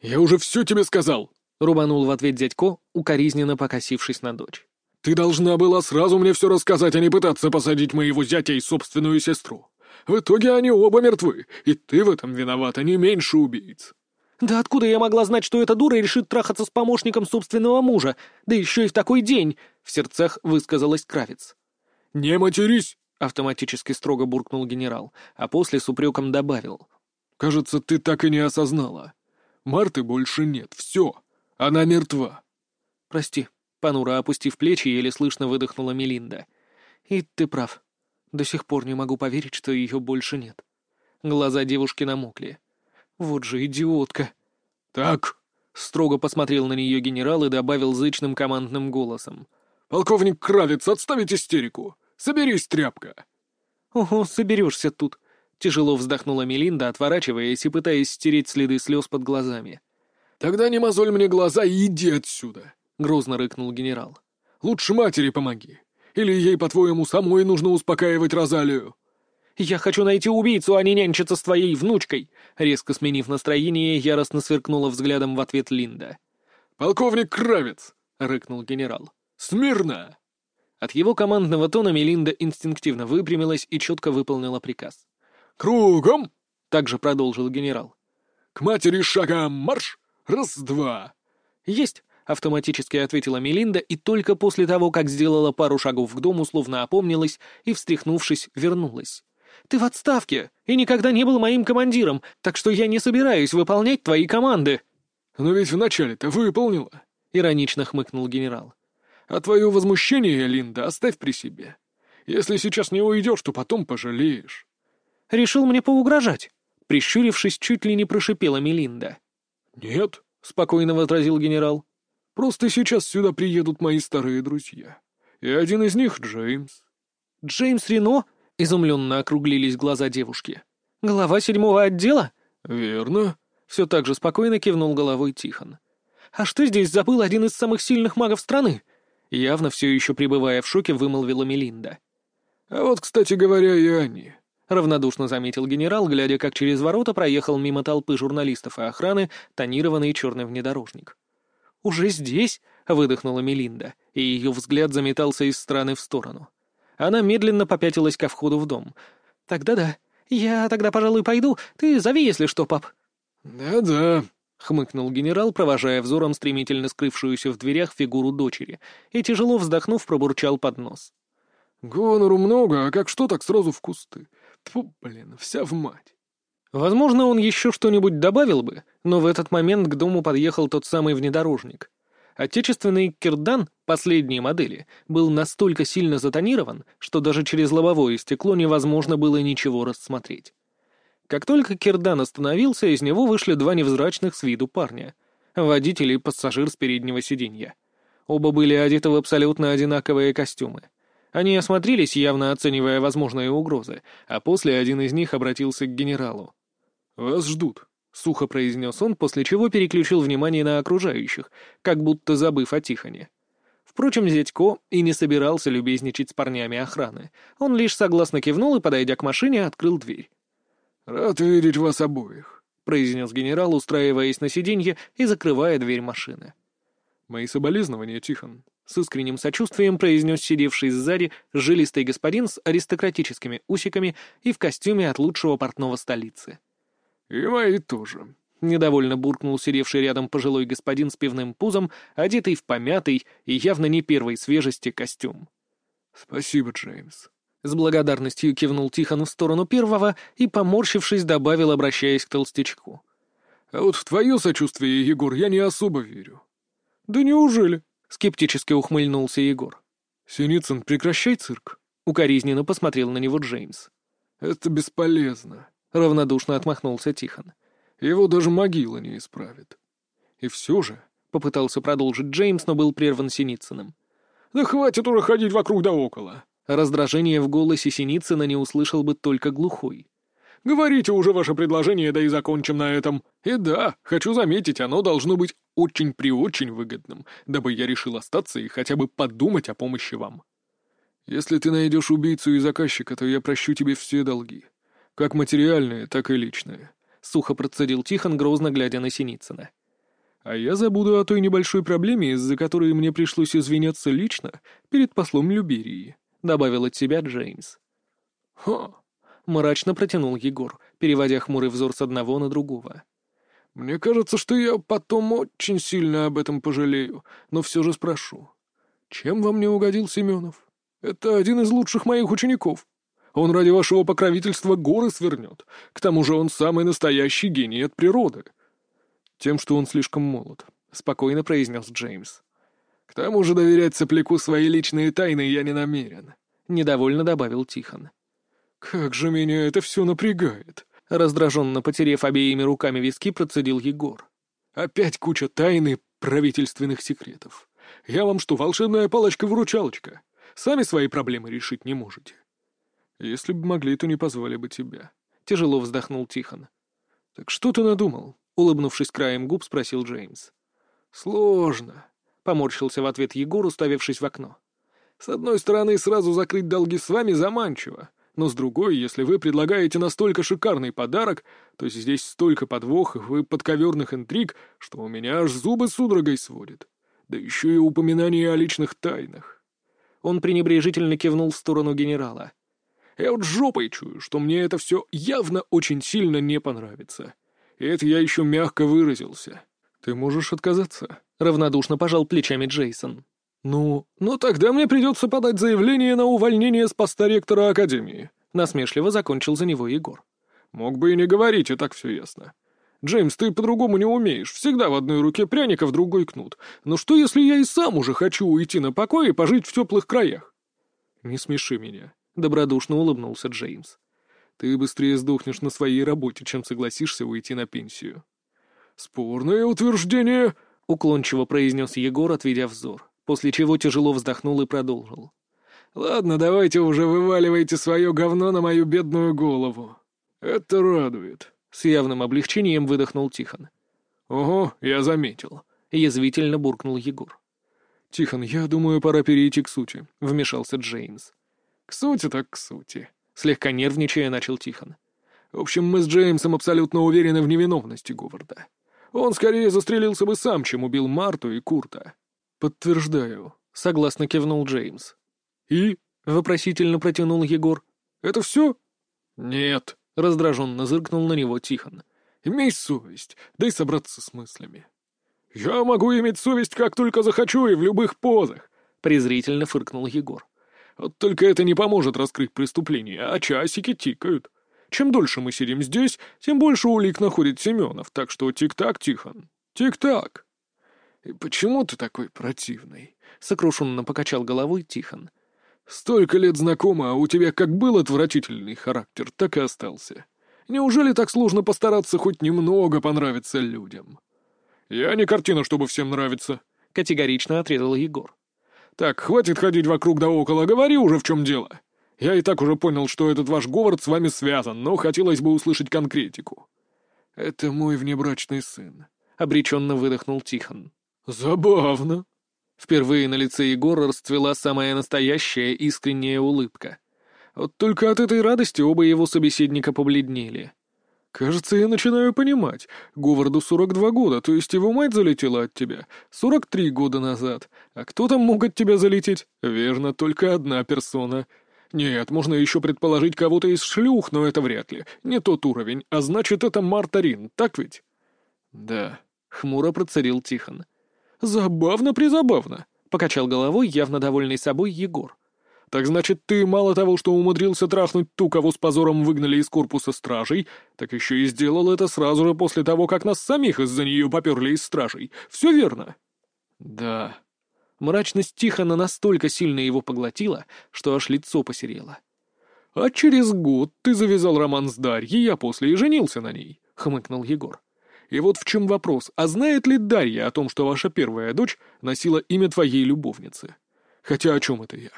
«Я уже все тебе сказал!» — рубанул в ответ дядько, укоризненно покосившись на дочь. «Ты должна была сразу мне все рассказать, а не пытаться посадить моего зятя и собственную сестру. В итоге они оба мертвы, и ты в этом виновата не меньше убийц». «Да откуда я могла знать, что эта дура решит трахаться с помощником собственного мужа? Да еще и в такой день!» — в сердцах высказалась Кравец. «Не матерись!» — автоматически строго буркнул генерал, а после с упреком добавил. «Кажется, ты так и не осознала. Марты больше нет, все, она мертва». «Прости», — понуро опустив плечи, еле слышно выдохнула Мелинда. «И ты прав. До сих пор не могу поверить, что ее больше нет». Глаза девушки намокли. Вот же идиотка. «Так», — строго посмотрел на нее генерал и добавил зычным командным голосом. «Полковник Кравец, отставить истерику! Соберись, тряпка!» «Ого, соберешься тут!» — тяжело вздохнула Мелинда, отворачиваясь и пытаясь стереть следы слез под глазами. «Тогда не мозоль мне глаза и иди отсюда!» — грозно рыкнул генерал. «Лучше матери помоги. Или ей, по-твоему, самой нужно успокаивать Розалию?» «Я хочу найти убийцу, а не нянчиться с твоей внучкой!» Резко сменив настроение, яростно сверкнула взглядом в ответ Линда. «Полковник Кравец!» — рыкнул генерал. «Смирно!» От его командного тона Мелинда инстинктивно выпрямилась и четко выполнила приказ. «Кругом!» — также продолжил генерал. «К матери шагом марш! Раз-два!» «Есть!» — автоматически ответила Мелинда, и только после того, как сделала пару шагов к дому, словно опомнилась и, встряхнувшись, вернулась. Ты в отставке и никогда не был моим командиром, так что я не собираюсь выполнять твои команды». «Но ведь вначале-то выполнила», — иронично хмыкнул генерал. «А твое возмущение, Линда, оставь при себе. Если сейчас не уйдешь, то потом пожалеешь». «Решил мне поугрожать?» Прищурившись, чуть ли не прошипела Мелинда. «Нет», — спокойно возразил генерал. «Просто сейчас сюда приедут мои старые друзья. И один из них — Джеймс». «Джеймс Рено?» — изумленно округлились глаза девушки. «Глава седьмого отдела?» «Верно», — все так же спокойно кивнул головой Тихон. «А что здесь забыл один из самых сильных магов страны?» Явно все еще пребывая в шоке, вымолвила Мелинда. «А вот, кстати говоря, и они», — равнодушно заметил генерал, глядя, как через ворота проехал мимо толпы журналистов и охраны тонированный черный внедорожник. «Уже здесь?» — выдохнула Мелинда, и ее взгляд заметался из стороны в сторону. Она медленно попятилась ко входу в дом. «Тогда да. Я тогда, пожалуй, пойду. Ты зови, если что, пап». «Да-да», — хмыкнул генерал, провожая взором стремительно скрывшуюся в дверях фигуру дочери, и, тяжело вздохнув, пробурчал под нос. «Гонору много, а как что, так сразу в кусты. Тьфу, блин, вся в мать». Возможно, он еще что-нибудь добавил бы, но в этот момент к дому подъехал тот самый внедорожник. Отечественный Кирдан последней модели был настолько сильно затонирован, что даже через лобовое стекло невозможно было ничего рассмотреть. Как только Кирдан остановился, из него вышли два невзрачных с виду парня — водитель и пассажир с переднего сиденья. Оба были одеты в абсолютно одинаковые костюмы. Они осмотрелись, явно оценивая возможные угрозы, а после один из них обратился к генералу. «Вас ждут», — сухо произнес он, после чего переключил внимание на окружающих, как будто забыв о Тихоне. Впрочем, Зятько и не собирался любезничать с парнями охраны. Он лишь согласно кивнул и, подойдя к машине, открыл дверь. «Рад видеть вас обоих», — произнес генерал, устраиваясь на сиденье и закрывая дверь машины. «Мои соболезнования, Тихон», — с искренним сочувствием произнес сидевший сзади жилистый господин с аристократическими усиками и в костюме от лучшего портного столицы. «И мои тоже», — недовольно буркнул сидевший рядом пожилой господин с пивным пузом, одетый в помятый и явно не первой свежести костюм. «Спасибо, Джеймс». С благодарностью кивнул Тихон в сторону первого и, поморщившись, добавил, обращаясь к толстячку. «А вот в твое сочувствие, Егор, я не особо верю». «Да неужели?» — скептически ухмыльнулся Егор. «Синицын, прекращай цирк», — укоризненно посмотрел на него Джеймс. «Это бесполезно. — равнодушно отмахнулся Тихон. «Его даже могила не исправит». «И все же», — попытался продолжить Джеймс, но был прерван Синицыным. «Да хватит уже ходить вокруг да около!» Раздражение в голосе Синицына не услышал бы только глухой. «Говорите уже ваше предложение, да и закончим на этом. И да, хочу заметить, оно должно быть очень при очень выгодным, дабы я решил остаться и хотя бы подумать о помощи вам. Если ты найдешь убийцу и заказчика, то я прощу тебе все долги. Как материальные, так и личные. Сухо процедил Тихон, грозно глядя на Синицына. А я забуду о той небольшой проблеме, из-за которой мне пришлось извиняться лично перед послом Люберии, добавил от себя Джеймс. «Ха!» — мрачно протянул Егор, переводя хмурый взор с одного на другого. «Мне кажется, что я потом очень сильно об этом пожалею, но все же спрошу. Чем вам не угодил Семенов? Это один из лучших моих учеников. Он ради вашего покровительства горы свернет. К тому же он самый настоящий гений от природы». «Тем, что он слишком молод», — спокойно произнес Джеймс. «К тому же доверять сопляку свои личные тайны я не намерен», — недовольно добавил Тихон. «Как же меня это все напрягает!» Раздраженно потерев обеими руками виски, процедил Егор. «Опять куча тайны правительственных секретов. Я вам что, волшебная палочка-выручалочка? Сами свои проблемы решить не можете?» «Если бы могли, то не позвали бы тебя», — тяжело вздохнул Тихон. «Так что ты надумал?» — улыбнувшись краем губ, спросил Джеймс. «Сложно», — поморщился в ответ Егор, уставившись в окно. «С одной стороны, сразу закрыть долги с вами заманчиво, но с другой, если вы предлагаете настолько шикарный подарок, то здесь столько подвохов и подковерных интриг, что у меня аж зубы судорогой сводят. Да еще и упоминание о личных тайнах. Он пренебрежительно кивнул в сторону генерала. Я вот жопой чую, что мне это все явно очень сильно не понравится. И это я еще мягко выразился. Ты можешь отказаться? Равнодушно пожал плечами Джейсон. «Ну, ну тогда мне придется подать заявление на увольнение с поста ректора Академии», — насмешливо закончил за него Егор. «Мог бы и не говорить, и так все ясно. Джеймс, ты по-другому не умеешь. Всегда в одной руке пряник, а в другой кнут. Но что, если я и сам уже хочу уйти на покой и пожить в теплых краях?» «Не смеши меня», — добродушно улыбнулся Джеймс. «Ты быстрее сдохнешь на своей работе, чем согласишься уйти на пенсию». «Спорное утверждение», — уклончиво произнес Егор, отведя взор после чего тяжело вздохнул и продолжил. «Ладно, давайте уже вываливайте свое говно на мою бедную голову. Это радует», — с явным облегчением выдохнул Тихон. «Ого, я заметил», — язвительно буркнул Егор. «Тихон, я думаю, пора перейти к сути», — вмешался Джеймс. «К сути так к сути», — слегка нервничая начал Тихон. «В общем, мы с Джеймсом абсолютно уверены в невиновности Говарда. Он скорее застрелился бы сам, чем убил Марту и Курта. «Подтверждаю», — согласно кивнул Джеймс. «И?» — вопросительно протянул Егор. «Это все?» «Нет», — раздраженно зыркнул на него Тихон. «Имей совесть, дай собраться с мыслями». «Я могу иметь совесть, как только захочу и в любых позах», — презрительно фыркнул Егор. «Вот только это не поможет раскрыть преступление, а часики тикают. Чем дольше мы сидим здесь, тем больше улик находит Семенов, так что тик-так, Тихон, тик-так». «И почему ты такой противный?» — сокрушенно покачал головой Тихон. «Столько лет знакома, а у тебя как был отвратительный характер, так и остался. Неужели так сложно постараться хоть немного понравиться людям?» «Я не картина, чтобы всем нравиться», — категорично отрезал Егор. «Так, хватит ходить вокруг да около, говори уже, в чем дело. Я и так уже понял, что этот ваш Говард с вами связан, но хотелось бы услышать конкретику». «Это мой внебрачный сын», — обреченно выдохнул Тихон. «Забавно». Впервые на лице Егора расцвела самая настоящая искренняя улыбка. Вот только от этой радости оба его собеседника побледнели. «Кажется, я начинаю понимать. Говарду 42 года, то есть его мать залетела от тебя 43 года назад. А кто там мог от тебя залететь? Верно, только одна персона. Нет, можно еще предположить кого-то из шлюх, но это вряд ли. Не тот уровень, а значит, это Марта Рин, так ведь?» «Да», — хмуро процедил Тихон. «Забавно-призабавно», — покачал головой явно довольный собой Егор. «Так значит, ты мало того, что умудрился трахнуть ту, кого с позором выгнали из корпуса стражей, так еще и сделал это сразу же после того, как нас самих из-за нее поперли из стражей. Все верно?» «Да». Мрачность Тихона настолько сильно его поглотила, что аж лицо посерело. «А через год ты завязал роман с Дарьей, а после и женился на ней», — хмыкнул Егор. И вот в чем вопрос. А знает ли Дарья о том, что ваша первая дочь носила имя твоей любовницы? Хотя о чем это я?»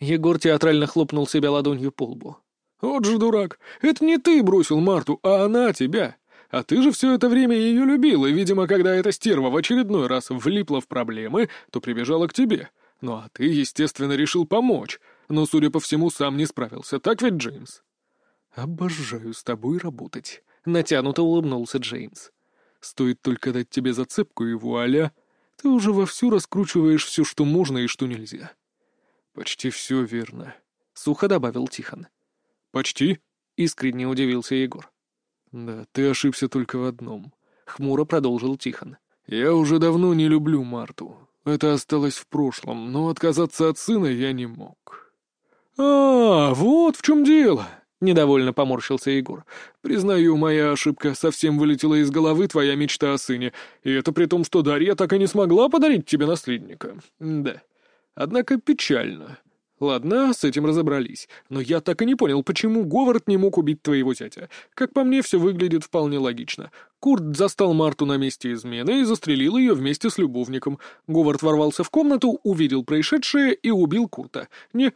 Егор театрально хлопнул себя ладонью по лбу. «Вот же дурак! Это не ты бросил Марту, а она тебя. А ты же все это время ее любил, и, видимо, когда эта стерва в очередной раз влипла в проблемы, то прибежала к тебе. Ну а ты, естественно, решил помочь, но, судя по всему, сам не справился. Так ведь, Джеймс?» «Обожаю с тобой работать», — натянуто улыбнулся Джеймс. «Стоит только дать тебе зацепку, и вуаля, ты уже вовсю раскручиваешь все, что можно и что нельзя». «Почти все верно», — сухо добавил Тихон. «Почти?» — искренне удивился Егор. «Да, ты ошибся только в одном», — хмуро продолжил Тихон. «Я уже давно не люблю Марту. Это осталось в прошлом, но отказаться от сына я не мог». «А, вот в чем дело!» — недовольно поморщился Егор. «Признаю, моя ошибка совсем вылетела из головы твоя мечта о сыне, и это при том, что Дарья так и не смогла подарить тебе наследника. Да. Однако печально. Ладно, с этим разобрались. Но я так и не понял, почему Говард не мог убить твоего зятя. Как по мне, все выглядит вполне логично. Курт застал Марту на месте измены и застрелил ее вместе с любовником. Говард ворвался в комнату, увидел происшедшее и убил Курта. Не...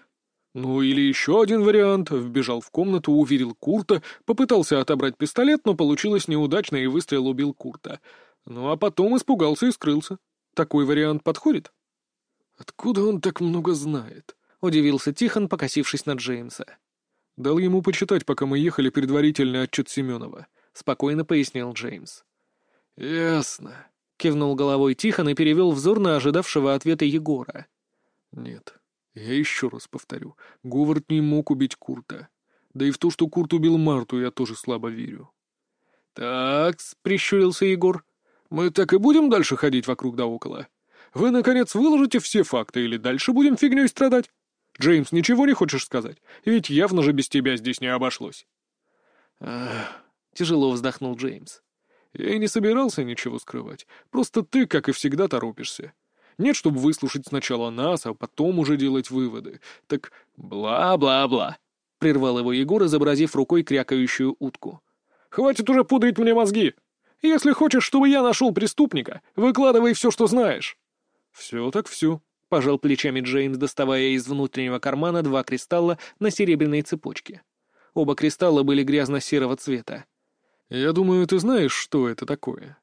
Ну или еще один вариант. Вбежал в комнату, увидел Курта, попытался отобрать пистолет, но получилось неудачно и выстрел убил Курта. Ну а потом испугался и скрылся. Такой вариант подходит? Откуда он так много знает? — удивился Тихон, покосившись на Джеймса. «Дал ему почитать, пока мы ехали, предварительный отчет Семенова», — спокойно пояснил Джеймс. «Ясно», — кивнул головой Тихон и перевел взор на ожидавшего ответа Егора. «Нет, я еще раз повторю, Говард не мог убить Курта. Да и в то, что Курт убил Марту, я тоже слабо верю». «Так», — прищурился Егор, — «мы так и будем дальше ходить вокруг да около? Вы, наконец, выложите все факты или дальше будем фигней страдать?» Джеймс, ничего не хочешь сказать? Ведь явно же без тебя здесь не обошлось. Ах, тяжело вздохнул Джеймс. Я и не собирался ничего скрывать. Просто ты, как и всегда, торопишься. Нет, чтобы выслушать сначала нас, а потом уже делать выводы. Так бла-бла-бла. Прервал его Егор, изобразив рукой крякающую утку. «Хватит уже пудрить мне мозги! Если хочешь, чтобы я нашел преступника, выкладывай все, что знаешь!» «Все так все», — пожал плечами Джеймс, доставая из внутреннего кармана два кристалла на серебряной цепочке. Оба кристалла были грязно-серого цвета. «Я думаю, ты знаешь, что это такое?»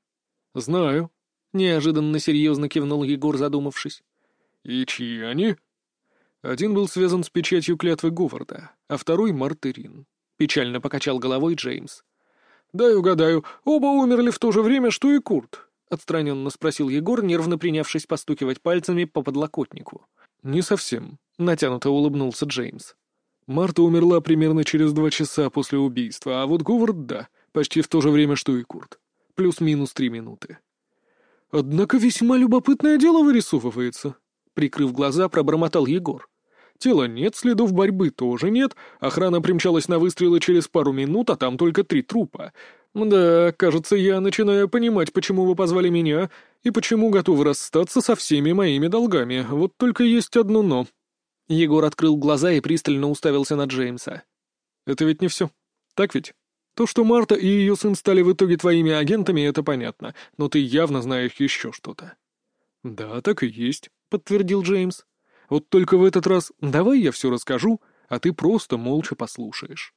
«Знаю», — неожиданно серьезно кивнул Егор, задумавшись. «И чьи они?» Один был связан с печатью клятвы Говарда, а второй — Мартерин. Печально покачал головой Джеймс. «Дай угадаю, оба умерли в то же время, что и Курт. — отстраненно спросил Егор, нервно принявшись постукивать пальцами по подлокотнику. «Не совсем», — натянуто улыбнулся Джеймс. «Марта умерла примерно через два часа после убийства, а вот Говард — да, почти в то же время, что и Курт. Плюс-минус три минуты». «Однако весьма любопытное дело вырисовывается», — прикрыв глаза, пробормотал Егор. «Тела нет, следов борьбы тоже нет, охрана примчалась на выстрелы через пару минут, а там только три трупа. «Да, кажется, я начинаю понимать, почему вы позвали меня и почему готовы расстаться со всеми моими долгами. Вот только есть одно «но». Егор открыл глаза и пристально уставился на Джеймса. «Это ведь не все. Так ведь? То, что Марта и ее сын стали в итоге твоими агентами, это понятно, но ты явно знаешь еще что-то». «Да, так и есть», — подтвердил Джеймс. «Вот только в этот раз давай я все расскажу, а ты просто молча послушаешь».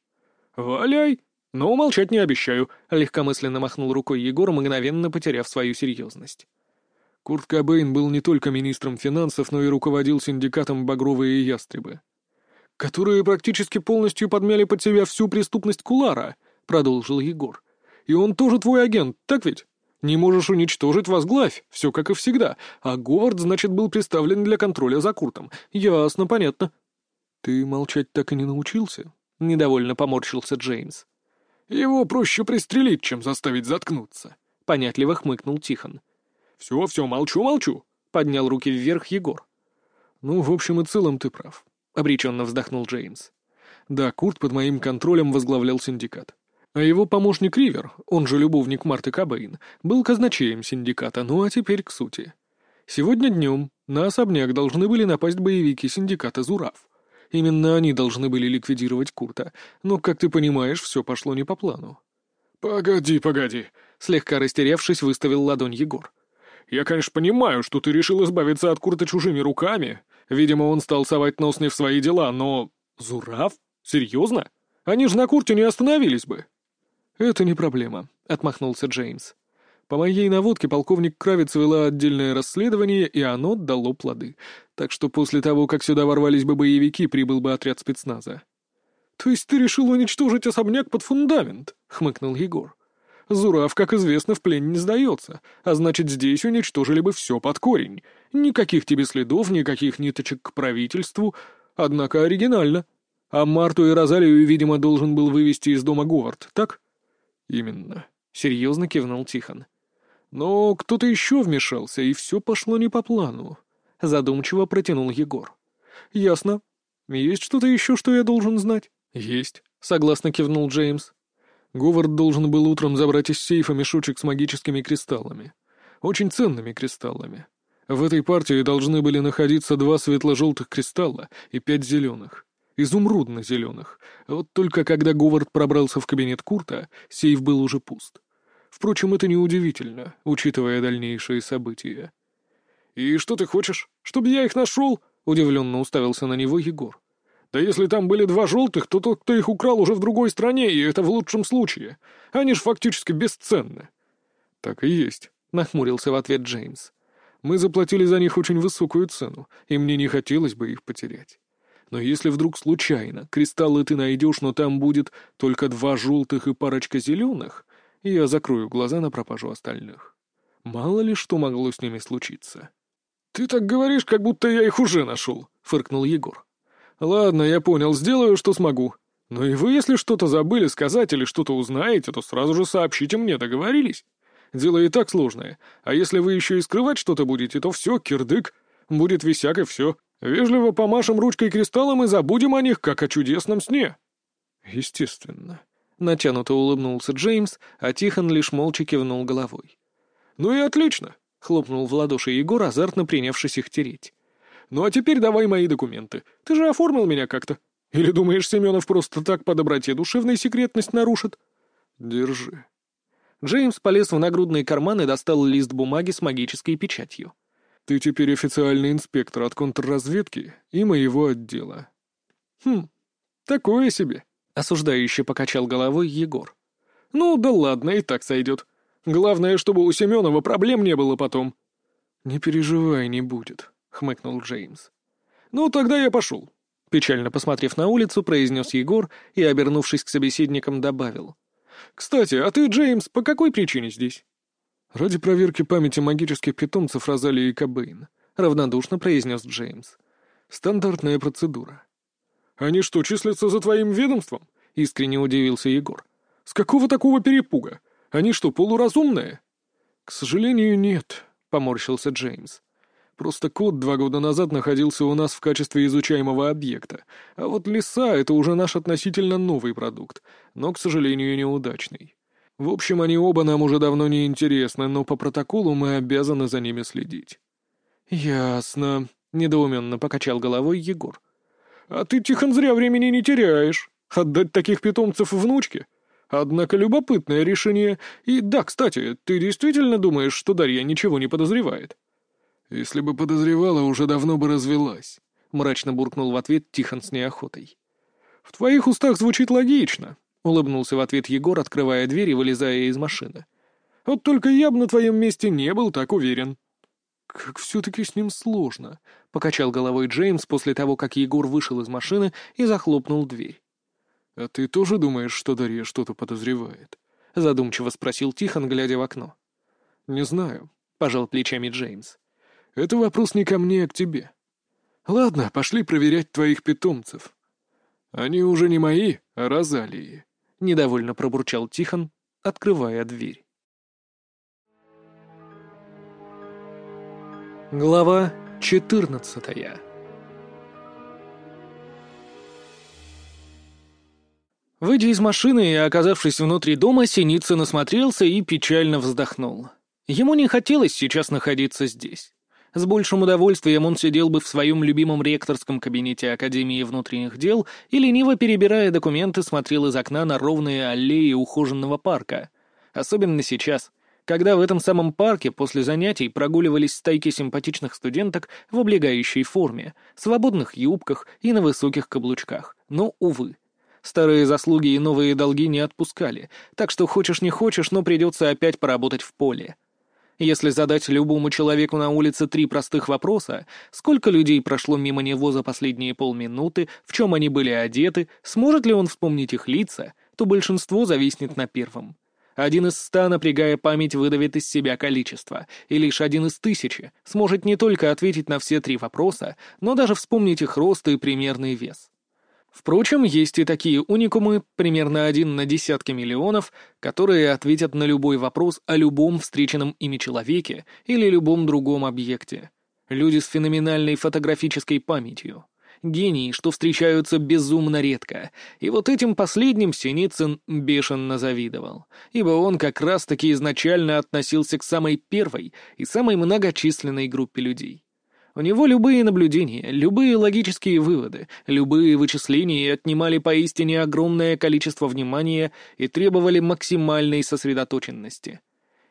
«Валяй!» «Но умолчать не обещаю», — легкомысленно махнул рукой Егор, мгновенно потеряв свою серьезность. Курт Кобейн был не только министром финансов, но и руководил синдикатом «Багровые ястребы», которые практически полностью подмяли под себя всю преступность Кулара, — продолжил Егор. «И он тоже твой агент, так ведь? Не можешь уничтожить, возглавь, все как и всегда, а Говард, значит, был представлен для контроля за Куртом. Ясно, понятно». «Ты молчать так и не научился?» — недовольно поморщился Джеймс. Его проще пристрелить, чем заставить заткнуться», — понятливо хмыкнул Тихон. «Все, все, молчу, молчу», — поднял руки вверх Егор. «Ну, в общем и целом ты прав», — обреченно вздохнул Джеймс. «Да, Курт под моим контролем возглавлял синдикат. А его помощник Ривер, он же любовник Марты Кобейн, был казначеем синдиката, ну а теперь к сути. Сегодня днем на особняк должны были напасть боевики синдиката «Зурав». Именно они должны были ликвидировать Курта, но, как ты понимаешь, все пошло не по плану. «Погоди, погоди», — слегка растерявшись, выставил ладонь Егор. «Я, конечно, понимаю, что ты решил избавиться от Курта чужими руками. Видимо, он стал совать нос не в свои дела, но... Зурав? Серьезно? Они же на Курте не остановились бы». «Это не проблема», — отмахнулся Джеймс. По моей наводке полковник Кравец вела отдельное расследование, и оно дало плоды. Так что после того, как сюда ворвались бы боевики, прибыл бы отряд спецназа. «То есть ты решил уничтожить особняк под фундамент?» — хмыкнул Егор. «Зурав, как известно, в плен не сдается, а значит, здесь уничтожили бы все под корень. Никаких тебе следов, никаких ниточек к правительству. Однако оригинально. А Марту и Розалию, видимо, должен был вывести из дома Говард, так?» «Именно», — серьезно кивнул Тихон. Но кто-то еще вмешался, и все пошло не по плану. Задумчиво протянул Егор. Ясно. Есть что-то еще, что я должен знать? Есть, согласно кивнул Джеймс. Говард должен был утром забрать из сейфа мешочек с магическими кристаллами. Очень ценными кристаллами. В этой партии должны были находиться два светло-желтых кристалла и пять зеленых. Изумрудно-зеленых. Вот только когда Говард пробрался в кабинет Курта, сейф был уже пуст. Впрочем, это неудивительно, учитывая дальнейшие события. «И что ты хочешь? Чтобы я их нашел?» — удивленно уставился на него Егор. «Да если там были два желтых, то тот, кто их украл, уже в другой стране, и это в лучшем случае. Они ж фактически бесценны». «Так и есть», — нахмурился в ответ Джеймс. «Мы заплатили за них очень высокую цену, и мне не хотелось бы их потерять. Но если вдруг случайно кристаллы ты найдешь, но там будет только два желтых и парочка зеленых, и я закрою глаза на пропажу остальных. Мало ли что могло с ними случиться. «Ты так говоришь, как будто я их уже нашел», — фыркнул Егор. «Ладно, я понял, сделаю, что смогу. Но и вы, если что-то забыли сказать или что-то узнаете, то сразу же сообщите мне, договорились? Дело и так сложное, а если вы еще и скрывать что-то будете, то все, кирдык, будет висяк и все. Вежливо помашем ручкой кристаллом и забудем о них, как о чудесном сне». «Естественно», Натянуто улыбнулся Джеймс, а Тихон лишь молча кивнул головой. «Ну и отлично!» — хлопнул в ладоши Егор, азартно принявшись их тереть. «Ну а теперь давай мои документы. Ты же оформил меня как-то. Или думаешь, Семенов просто так по доброте душевной секретность нарушит?» «Держи». Джеймс полез в нагрудный карман и достал лист бумаги с магической печатью. «Ты теперь официальный инспектор от контрразведки и моего отдела». «Хм, такое себе», Осуждающе покачал головой Егор. «Ну да ладно, и так сойдет. Главное, чтобы у Семенова проблем не было потом». «Не переживай, не будет», — хмыкнул Джеймс. «Ну, тогда я пошел», — печально посмотрев на улицу, произнес Егор и, обернувшись к собеседникам, добавил. «Кстати, а ты, Джеймс, по какой причине здесь?» «Ради проверки памяти магических питомцев Розалии и Кобейн», — равнодушно произнес Джеймс. «Стандартная процедура». «Они что, числятся за твоим ведомством?» — искренне удивился Егор. «С какого такого перепуга? Они что, полуразумные?» «К сожалению, нет», — поморщился Джеймс. «Просто кот два года назад находился у нас в качестве изучаемого объекта, а вот леса — это уже наш относительно новый продукт, но, к сожалению, неудачный. В общем, они оба нам уже давно не интересны, но по протоколу мы обязаны за ними следить». «Ясно», — недоуменно покачал головой Егор. А ты, Тихон, зря времени не теряешь. Отдать таких питомцев внучке? Однако любопытное решение. И да, кстати, ты действительно думаешь, что Дарья ничего не подозревает? Если бы подозревала, уже давно бы развелась. Мрачно буркнул в ответ Тихон с неохотой. В твоих устах звучит логично. Улыбнулся в ответ Егор, открывая дверь и вылезая из машины. Вот только я бы на твоем месте не был так уверен. «Как все-таки с ним сложно», — покачал головой Джеймс после того, как Егор вышел из машины и захлопнул дверь. «А ты тоже думаешь, что Дарья что-то подозревает?» — задумчиво спросил Тихон, глядя в окно. «Не знаю», — пожал плечами Джеймс. «Это вопрос не ко мне, а к тебе. Ладно, пошли проверять твоих питомцев». «Они уже не мои, а Розалии», — недовольно пробурчал Тихон, открывая дверь. Глава 14 Выйдя из машины и оказавшись внутри дома, Синицын осмотрелся и печально вздохнул. Ему не хотелось сейчас находиться здесь. С большим удовольствием он сидел бы в своем любимом ректорском кабинете Академии внутренних дел и, лениво перебирая документы, смотрел из окна на ровные аллеи ухоженного парка. Особенно сейчас, когда в этом самом парке после занятий прогуливались стайки симпатичных студенток в облегающей форме, свободных юбках и на высоких каблучках. Но, увы, Старые заслуги и новые долги не отпускали, так что хочешь не хочешь, но придется опять поработать в поле. Если задать любому человеку на улице три простых вопроса, сколько людей прошло мимо него за последние полминуты, в чем они были одеты, сможет ли он вспомнить их лица, то большинство зависнет на первом. Один из ста, напрягая память, выдавит из себя количество, и лишь один из тысячи сможет не только ответить на все три вопроса, но даже вспомнить их рост и примерный вес. Впрочем, есть и такие уникумы, примерно один на десятки миллионов, которые ответят на любой вопрос о любом встреченном ими человеке или любом другом объекте. Люди с феноменальной фотографической памятью. Гении, что встречаются безумно редко, и вот этим последним Синицын бешено завидовал, ибо он как раз-таки изначально относился к самой первой и самой многочисленной группе людей. У него любые наблюдения, любые логические выводы, любые вычисления отнимали поистине огромное количество внимания и требовали максимальной сосредоточенности.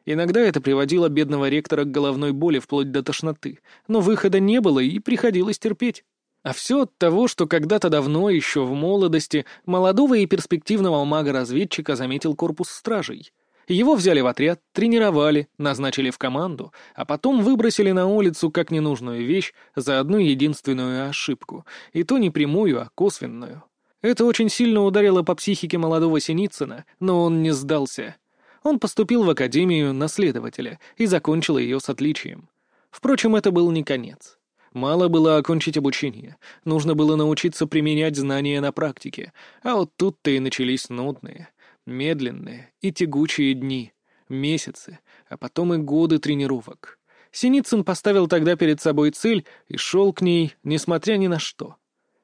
Иногда это приводило бедного ректора к головной боли вплоть до тошноты, но выхода не было и приходилось терпеть. А все от того, что когда-то давно, еще в молодости, молодого и перспективного мага-разведчика заметил корпус стражей — его взяли в отряд, тренировали, назначили в команду, а потом выбросили на улицу как ненужную вещь за одну единственную ошибку, и то не прямую, а косвенную. Это очень сильно ударило по психике молодого Синицына, но он не сдался. Он поступил в Академию наследователя и закончил ее с отличием. Впрочем, это был не конец. Мало было окончить обучение, нужно было научиться применять знания на практике, а вот тут-то и начались нудные — Медленные и тягучие дни, месяцы, а потом и годы тренировок. Синицын поставил тогда перед собой цель и шел к ней, несмотря ни на что.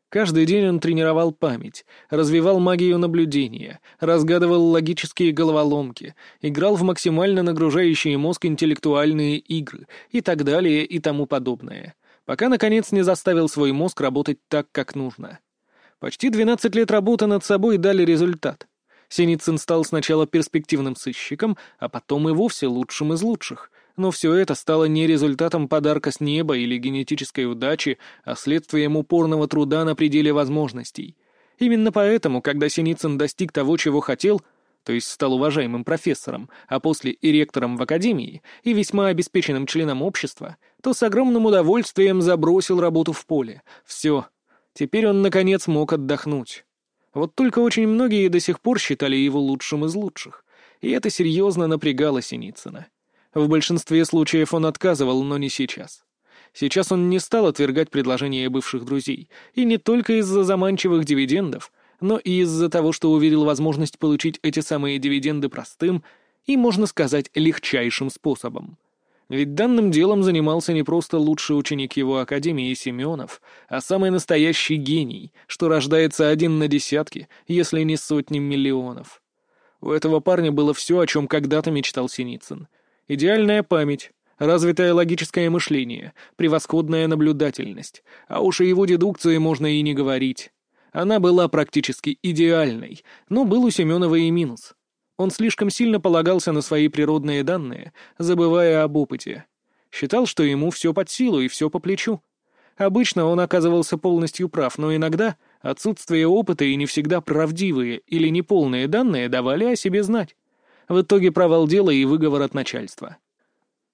Каждый день он тренировал память, развивал магию наблюдения, разгадывал логические головоломки, играл в максимально нагружающие мозг интеллектуальные игры и так далее и тому подобное, пока, наконец, не заставил свой мозг работать так, как нужно. Почти 12 лет работы над собой дали результат. Синицын стал сначала перспективным сыщиком, а потом и вовсе лучшим из лучших. Но все это стало не результатом подарка с неба или генетической удачи, а следствием упорного труда на пределе возможностей. Именно поэтому, когда Синицын достиг того, чего хотел, то есть стал уважаемым профессором, а после и ректором в академии, и весьма обеспеченным членом общества, то с огромным удовольствием забросил работу в поле. Все. Теперь он, наконец, мог отдохнуть. Вот только очень многие до сих пор считали его лучшим из лучших, и это серьезно напрягало Синицына. В большинстве случаев он отказывал, но не сейчас. Сейчас он не стал отвергать предложения бывших друзей, и не только из-за заманчивых дивидендов, но и из-за того, что увидел возможность получить эти самые дивиденды простым и, можно сказать, легчайшим способом. Ведь данным делом занимался не просто лучший ученик его академии Семенов, а самый настоящий гений, что рождается один на десятки, если не сотни миллионов. У этого парня было все, о чем когда-то мечтал Синицын. Идеальная память, развитое логическое мышление, превосходная наблюдательность, а уж о его дедукции можно и не говорить. Она была практически идеальной, но был у Семенова и минус — он слишком сильно полагался на свои природные данные, забывая об опыте. Считал, что ему все под силу и все по плечу. Обычно он оказывался полностью прав, но иногда отсутствие опыта и не всегда правдивые или неполные данные давали о себе знать. В итоге провал дела и выговор от начальства.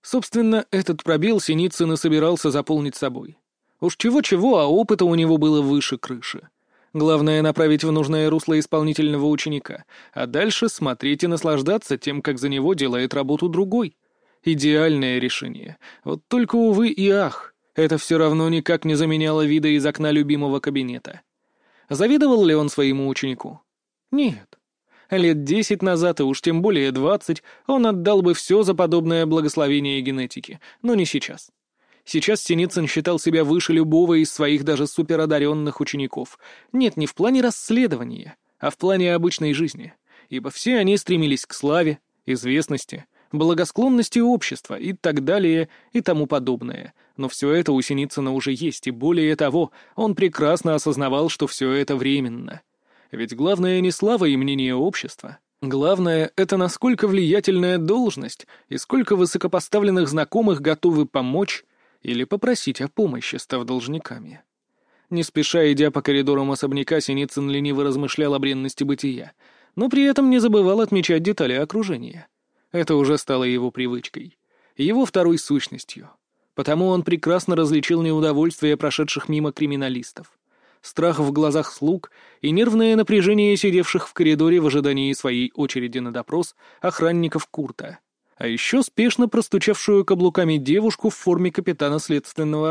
Собственно, этот пробел Синицын и собирался заполнить собой. Уж чего-чего, а опыта у него было выше крыши. Главное — направить в нужное русло исполнительного ученика, а дальше смотреть и наслаждаться тем, как за него делает работу другой. Идеальное решение. Вот только, увы и ах, это все равно никак не заменяло вида из окна любимого кабинета. Завидовал ли он своему ученику? Нет. Лет десять назад, и уж тем более двадцать, он отдал бы все за подобное благословение генетики, но не сейчас. Сейчас Синицын считал себя выше любого из своих даже суперодаренных учеников. Нет, не в плане расследования, а в плане обычной жизни. Ибо все они стремились к славе, известности, благосклонности общества и так далее и тому подобное. Но все это у Синицына уже есть, и более того, он прекрасно осознавал, что все это временно. Ведь главное не слава и мнение общества. Главное — это насколько влиятельная должность и сколько высокопоставленных знакомых готовы помочь или попросить о помощи, став должниками. Не спеша, идя по коридорам особняка, Синицын лениво размышлял о бренности бытия, но при этом не забывал отмечать детали окружения. Это уже стало его привычкой, его второй сущностью. Потому он прекрасно различил неудовольствие прошедших мимо криминалистов, страх в глазах слуг и нервное напряжение сидевших в коридоре в ожидании своей очереди на допрос охранников Курта, а еще спешно простучавшую каблуками девушку в форме капитана следственного